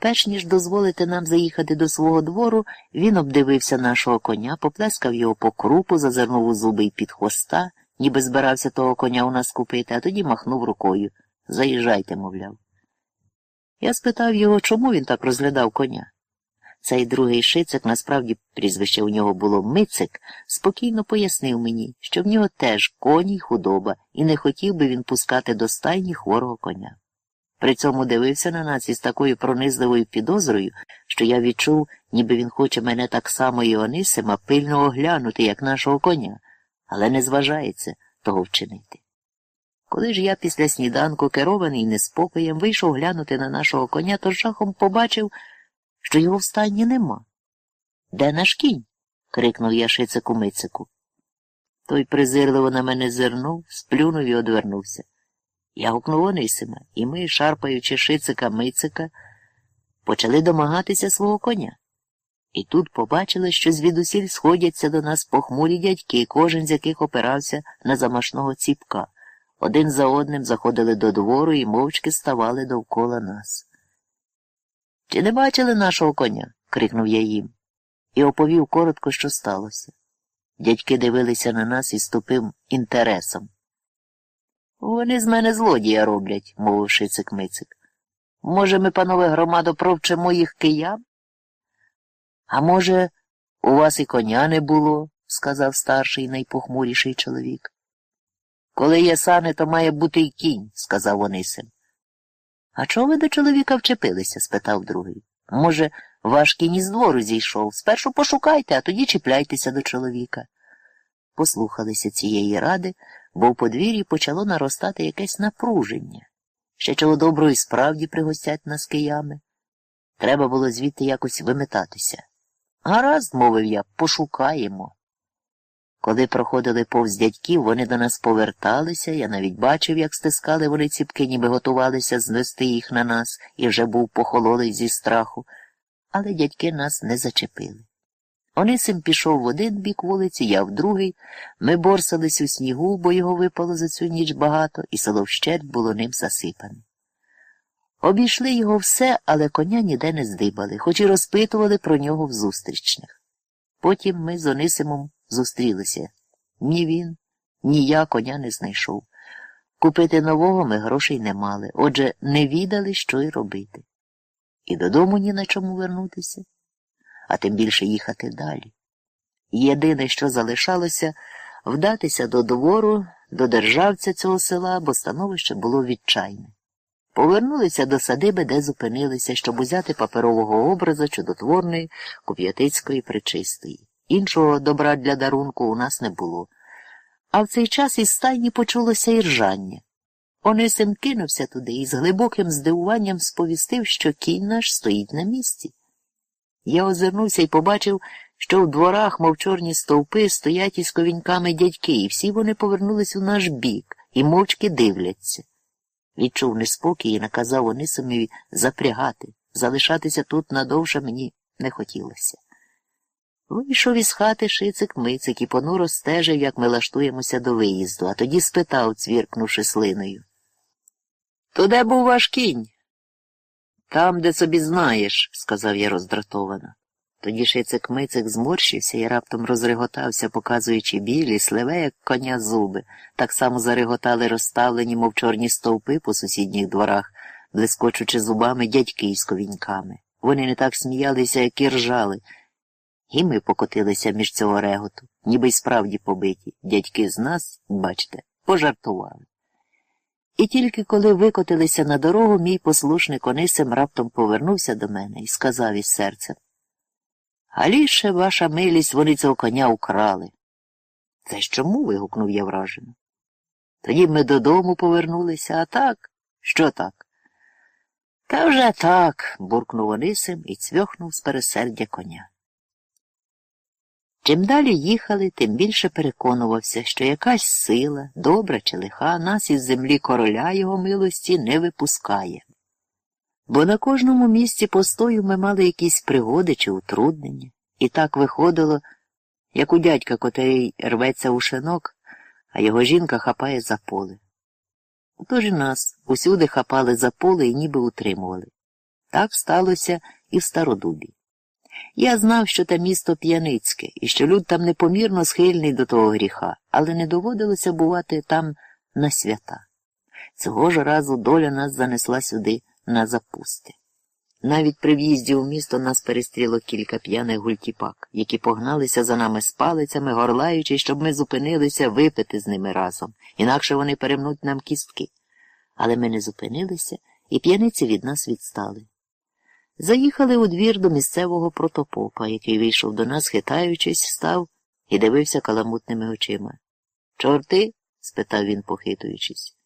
Перш ніж дозволити нам заїхати до свого двору, він обдивився нашого коня, поплескав його по крупу, зазирнув у зуби й під хвоста, ніби збирався того коня у нас купити, а тоді махнув рукою. Заїжджайте, мовляв. Я спитав його, чому він так розглядав коня. Цей другий шицик, насправді прізвище у нього було Мицик, спокійно пояснив мені, що в нього теж коні й худоба, і не хотів би він пускати до стайні хворого коня. При цьому дивився на нас із такою пронизливою підозрою, що я відчув, ніби він хоче мене так само і Онисима пильно оглянути, як нашого коня, але не зважається того вчинити. Коли ж я після сніданку, керований неспокоєм, вийшов глянути на нашого коня, то жахом побачив, що його в стайні нема. Де наш кінь? крикнув я шицику мицику. Той презирливо на мене зирнув, сплюнув і одвернувся. Я гукнув Онисима, і ми, шарпаючи шицика мицика, почали домагатися свого коня. І тут побачили, що звідусіль сходяться до нас похмурі дядьки, кожен з яких опирався на замашного ціпка. Один за одним заходили до двору і мовчки ставали довкола нас. Чи не бачили нашого коня? крикнув я їм, і оповів коротко, що сталося. Дядьки дивилися на нас із тупим інтересом. Вони з мене злодія роблять, мовив шицик мицик. Може, ми, панове громадо, провчимо їх киян? А може, у вас і коня не було, сказав старший найпохмуріший чоловік. Коли є сани, то має бути й кінь, сказав Онисим. А чого ви до чоловіка вчепилися? спитав другий. Може, ваш кінь із двору зійшов. Спершу пошукайте, а тоді чіпляйтеся до чоловіка. Послухалися цієї ради, бо в подвір'ї почало наростати якесь напруження. Ще чого доброго і справді пригостять нас киями. Треба було звідти якось вимитатися. Гаразд, мовив я, пошукаємо. Коли проходили повз дядьків, вони до нас поверталися, я навіть бачив, як стискали вони ціпки, ніби готувалися знести їх на нас, і вже був похололий зі страху, але дядьки нас не зачепили. Онисим пішов в один бік вулиці, я в другий. Ми борсались у снігу, бо його випало за цю ніч багато, і село вщерть було ним засипане. Обійшли його все, але коня ніде не здибали, хоч і розпитували про нього в зустрічних. Потім ми з Онисимом зустрілися. Ні він, ні я коня не знайшов. Купити нового ми грошей не мали, отже, не відали, що й робити. І додому ні на чому вернутися, а тим більше їхати далі. Єдине, що залишалося, вдатися до двору, до державця цього села, бо становище було відчайне. Повернулися до садиби, де зупинилися, щоб узяти паперового образа чудотворної куп'ятицької причистої. Іншого добра для дарунку у нас не було. А в цей час із стайні почулося і ржання. Онисим кинувся туди і з глибоким здивуванням сповістив, що кінь наш стоїть на місці. Я озирнувся і побачив, що в дворах, мов чорні стовпи, стоять із ковіньками дядьки, і всі вони повернулись у наш бік і мовчки дивляться. Відчув неспокій і наказав Онисимові запрягати, залишатися тут надовше мені не хотілося. Вийшов із хати шицик мицик і понуро стежив, як ми лаштуємося до виїзду, а тоді спитав, цвіркнувши слиною. То де був ваш кінь? Там, де собі знаєш, сказав я роздратовано. Тоді шицик мицик зморщився і раптом розреготався, показуючи білі, сливе, як коня зуби. Так само зареготали розставлені, мов чорні стовпи по сусідніх дворах, блискочучи зубами дядьки з ковіньками. Вони не так сміялися, як і ржали. І ми покотилися між цього реготу, ніби й справді побиті. Дядьки з нас, бачите, пожартували. І тільки коли викотилися на дорогу, мій послушник Онисим раптом повернувся до мене і сказав із серцем Галіше, ваша милість, вони цього коня украли. Це ж чому? вигукнув я вражено. Тоді ми додому повернулися, а так? Що так? Та вже так, буркнув Онисим і цвьохнув з пересердя коня. Чим далі їхали, тим більше переконувався, що якась сила, добра чи лиха, нас із землі короля його милості не випускає. Бо на кожному місці постою ми мали якісь пригоди чи утруднення, і так виходило, як у дядька, котрий рветься у шинок, а його жінка хапає за поле. Тож і нас усюди хапали за поле і ніби утримували. Так сталося і в Стародубі. Я знав, що те місто п'яницьке і що люд там непомірно схильний до того гріха, але не доводилося бувати там на свята. Цього ж разу доля нас занесла сюди на запусти. Навіть при в'їзді у місто нас перестріло кілька п'яних гультіпак, які погналися за нами з палицями, горлаючи, щоб ми зупинилися випити з ними разом, інакше вони перемнуть нам кістки. Але ми не зупинилися, і п'яниці від нас відстали. Заїхали у двір до місцевого протопопа, який вийшов до нас, хитаючись, став і дивився каламутними очима. Чорти? спитав він, похитуючись.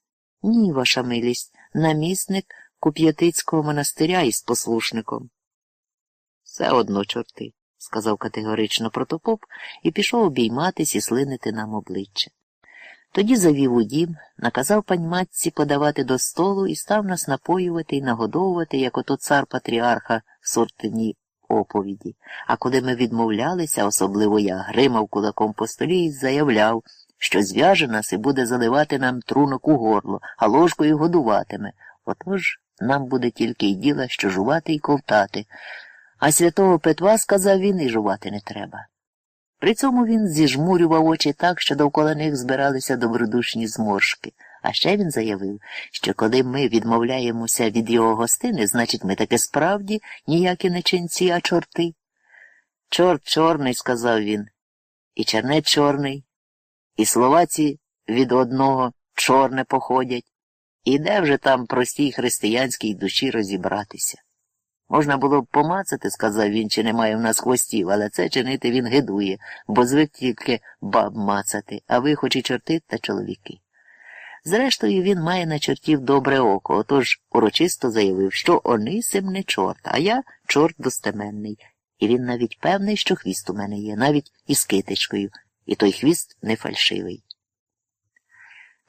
Ні, ваша милість, намісник Куп'ятицького монастиря із послушником. Все одно чорти, сказав категорично протопоп і пішов обійматись і слинити нам обличчя. Тоді завів у дім, наказав паньматці подавати до столу і став нас напоювати і нагодовувати, як ото цар патріарха в сортині оповіді. А коли ми відмовлялися, особливо я, гримав кулаком по столі і заявляв, що зв'яже нас і буде заливати нам трунок у горло, а ложкою годуватиме. Отож нам буде тільки й діла, що жувати і ковтати, а святого Петва, сказав він, і жувати не треба. При цьому він зіжмурював очі так, що довкола них збиралися добродушні зморшки. А ще він заявив, що коли ми відмовляємося від його гостини, значить, ми таки справді ніякі не ченці, а чорти. Чорт чорний, сказав він, і чернець чорний, і словаці від одного чорне походять. І де вже там простій християнській душі розібратися? Можна було б помацати, сказав він, чи немає в нас хвостів, але це чинити він гидує, бо звик тільки баб мацати, а ви хоч і чорти та чоловіки. Зрештою, він має на чортів добре око, отож урочисто заявив, що Онисим не чорт, а я чорт достеменний. І він навіть певний, що хвіст у мене є, навіть із китичкою, і той хвіст не фальшивий.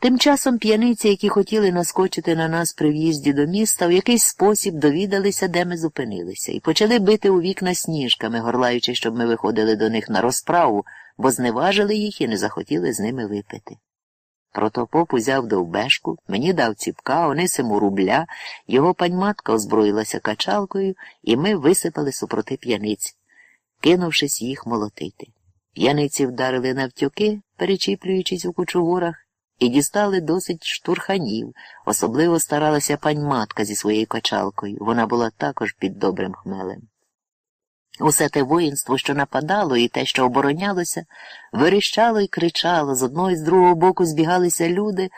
Тим часом п'яниці, які хотіли наскочити на нас при в'їзді до міста, в якийсь спосіб довідалися, де ми зупинилися, і почали бити у вікна сніжками, горлаючи, щоб ми виходили до них на розправу, бо зневажили їх і не захотіли з ними випити. Протопоп узяв довбешку, мені дав ціпка, онисиму рубля, його паньматка озброїлася качалкою, і ми висипали супроти п'яниць, кинувшись їх молотити. П'яниці вдарили навтюки, перечіплюючись у кучугурах і дістали досить штурханів. Особливо старалася пань матка зі своєю качалкою. Вона була також під добрим хмелем. Усе те воїнство, що нападало, і те, що оборонялося, верещало і кричало, з одного і з другого боку збігалися люди,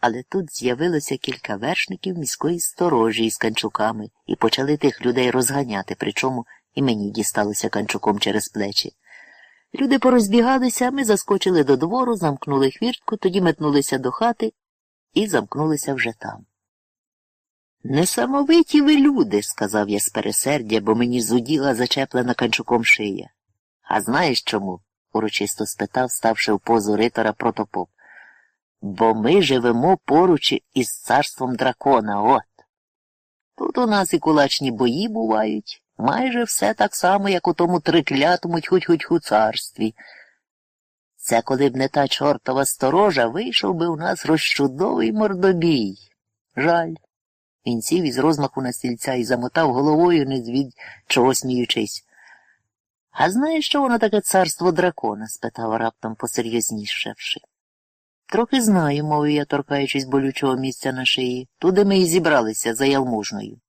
але тут з'явилося кілька вершників міської сторожі із канчуками і почали тих людей розганяти, причому і мені дісталося канчуком через плечі. Люди порозбігалися, ми заскочили до двору, замкнули хвіртку, тоді метнулися до хати і замкнулися вже там. Несамовиті ви люди, сказав я з пересердя, бо мені зуділа зачеплена канчуком шия. А знаєш чому? урочисто спитав, ставши в позу ритора протопоп. Бо ми живемо поруч із царством дракона, от. Тут у нас і кулачні бої бувають. Майже все так само, як у тому триклятому тьху-тьху царстві. Це коли б не та чортова сторожа, вийшов би у нас розчудовий мордобій. Жаль. Він сів із розмаху на стільця і замотав головою, не звід чого сміючись. А знаєш, що воно таке царство дракона? спитав раптом посерйознішевши. Трохи знаю, мовив я, торкаючись болючого місця на шиї. Туди ми і зібралися за ялмужною.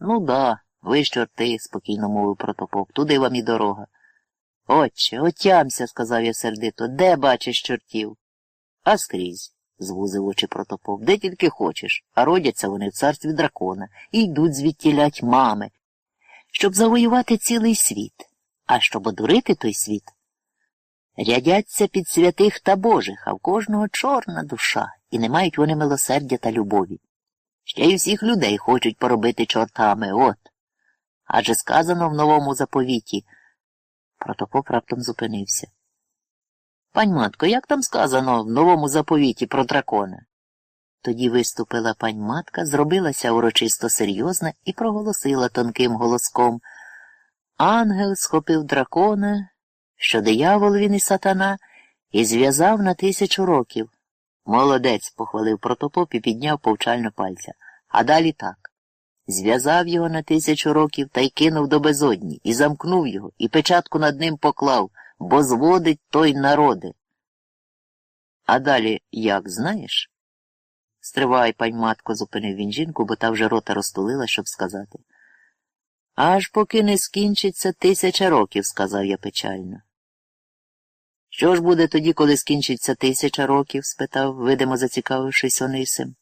Ну да. Ви чорти, спокійно мовив протопоп, туди вам і дорога. Отче, отямся, сказав я сердито, де бачиш чортів? А скрізь, звузив очі протопоп, де тільки хочеш, а родяться вони в царстві дракона і йдуть звідтілять мами, щоб завоювати цілий світ, а щоб одурити той світ. Рядяться під святих та божих, а в кожного чорна душа, і не мають вони милосердя та любові. Ще й всіх людей хочуть поробити чортами, от. Адже сказано в новому заповіті. Протопоп раптом зупинився. Пань матко, як там сказано в новому заповіті про дракона? Тоді виступила пань матка, зробилася урочисто серйозна і проголосила тонким голоском. Ангел схопив дракона, що диявол він і сатана, і зв'язав на тисячу років. Молодець, похвалив протопоп і підняв повчально пальця. А далі так. Зв'язав його на тисячу років та й кинув до безодні, і замкнув його, і печатку над ним поклав, бо зводить той народи. А далі як знаєш? Стривай, пань матко, зупинив він жінку, бо та вже рота розтулила, щоб сказати. Аж поки не скінчиться тисяча років, сказав я печально. Що ж буде тоді, коли скінчиться тисяча років? спитав, видимо, зацікавившись Онисим.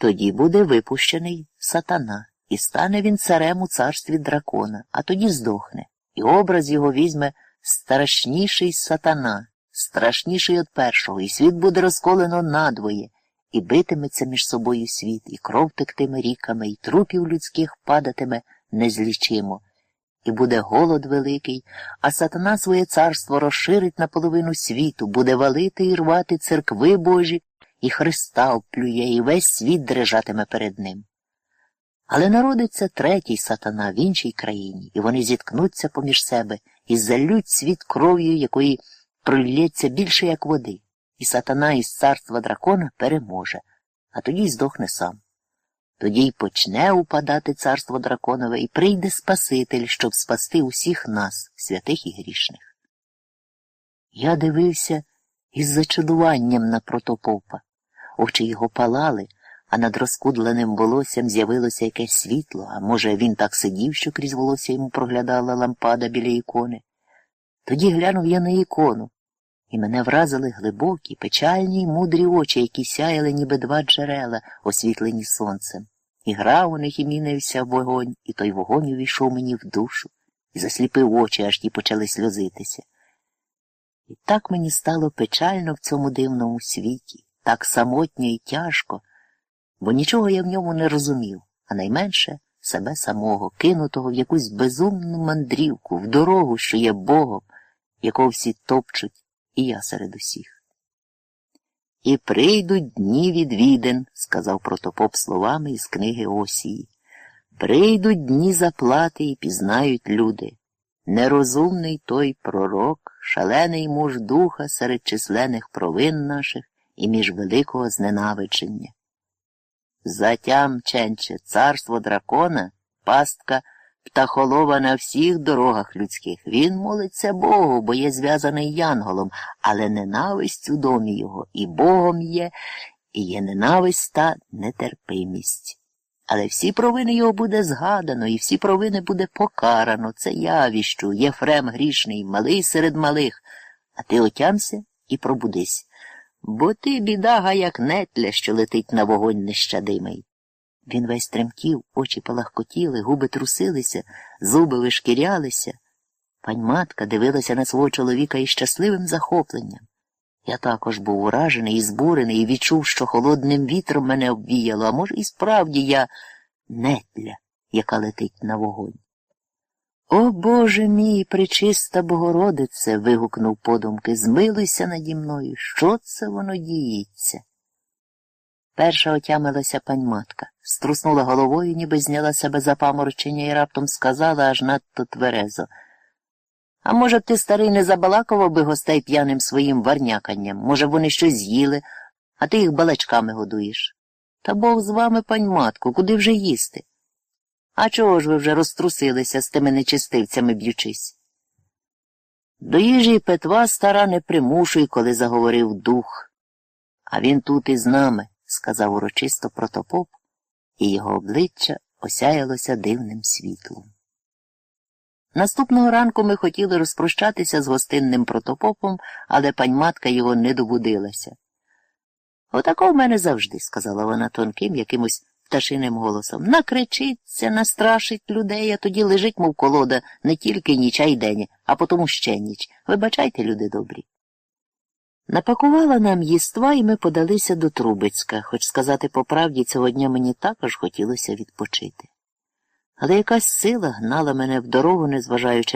Тоді буде випущений сатана, і стане він царем у царстві дракона, а тоді здохне, і образ його візьме страшніший сатана, страшніший від першого, і світ буде розколено надвоє, і битиметься між собою світ, і кров тектиме ріками, і трупів людських падатиме незлічимо. І буде голод великий, а сатана своє царство розширить наполовину світу, буде валити і рвати церкви Божі, і Христа оплює, і весь світ дрижатиме перед ним. Але народиться третій сатана в іншій країні, і вони зіткнуться поміж себе і залють світ кров'ю, якої пролється більше, як води, і сатана із царства дракона переможе, а тоді й здохне сам. Тоді й почне упадати царство драконове, і прийде Спаситель, щоб спасти усіх нас, святих і грішних. Я дивився із зачудуванням на протопопа. Очі його палали, а над розкудленим волоссям з'явилося якесь світло, а може, він так сидів, що крізь волосся йому проглядала лампада біля ікони. Тоді глянув я на ікону, і мене вразили глибокі, печальні й мудрі очі, які сяяли, ніби два джерела, освітлені сонцем. І грав у них і мінився вогонь, і той вогонь увійшов мені в душу і засліпив очі, аж ті почали сльозитися. І так мені стало печально в цьому дивному світі, так самотньо і тяжко, бо нічого я в ньому не розумів, а найменше себе самого, кинутого в якусь безумну мандрівку, в дорогу, що є Богом, якого всі топчуть, і я серед усіх. І прийдуть дні відвіден, сказав протопоп словами із книги Осії. Прийдуть дні заплати і пізнають люди. Нерозумний той пророк, шалений муж духа серед численних провин наших і між великого зненавидження. Затям, ченче, царство дракона, пастка птахолова на всіх дорогах людських. Він молиться Богу, бо є зв'язаний янголом, але ненависть у домі його і Богом є, і є ненависть та нетерпимість. Але всі провини його буде згадано, і всі провини буде покарано. Це я віщу, Єфрем грішний, малий серед малих, а ти отямся і пробудись. Бо ти, бідага, як нетля, що летить на вогонь нещадимий. Він весь тремтів, очі палахкотіли, губи трусилися, зуби вишкірялися. Пань матка дивилася на свого чоловіка із щасливим захопленням. Я також був уражений і збурений і відчув, що холодним вітром мене обвіяло, а може, і справді я нетля, яка летить на вогонь. О Боже мій, пречиста Богородице. вигукнув подумки, змилуйся наді мною. Що це воно діється? Перша отямилася пань матка, струснула головою, ніби зняла себе запаморочення і раптом сказала аж надто тверезо. А може б ти, старий, не забалакував би гостей п'яним своїм варняканням? Може, вони щось з'їли, а ти їх балачками годуєш. Та Бог з вами, пань матку, куди вже їсти? А чого ж ви вже розтрусилися з тими нечистивцями б'ючись? До їжі Петва стара не примушуй, коли заговорив дух. А він тут із нами, сказав урочисто протопоп, і його обличчя осяялося дивним світлом. Наступного ранку ми хотіли розпрощатися з гостинним протопопом, але пань матка його не добудилася. Отако в мене завжди, сказала вона тонким, якимось пташиним голосом. Накричиться, настрашить людей, а тоді лежить, мов колода, не тільки ніч, а й день, а потому ще ніч. Вибачайте, люди добрі. Напакувала нам їства, і ми подалися до Трубецька, хоч сказати по правді, цього дня мені також хотілося відпочити. Але якась сила гнала мене в дорогу, незважаючи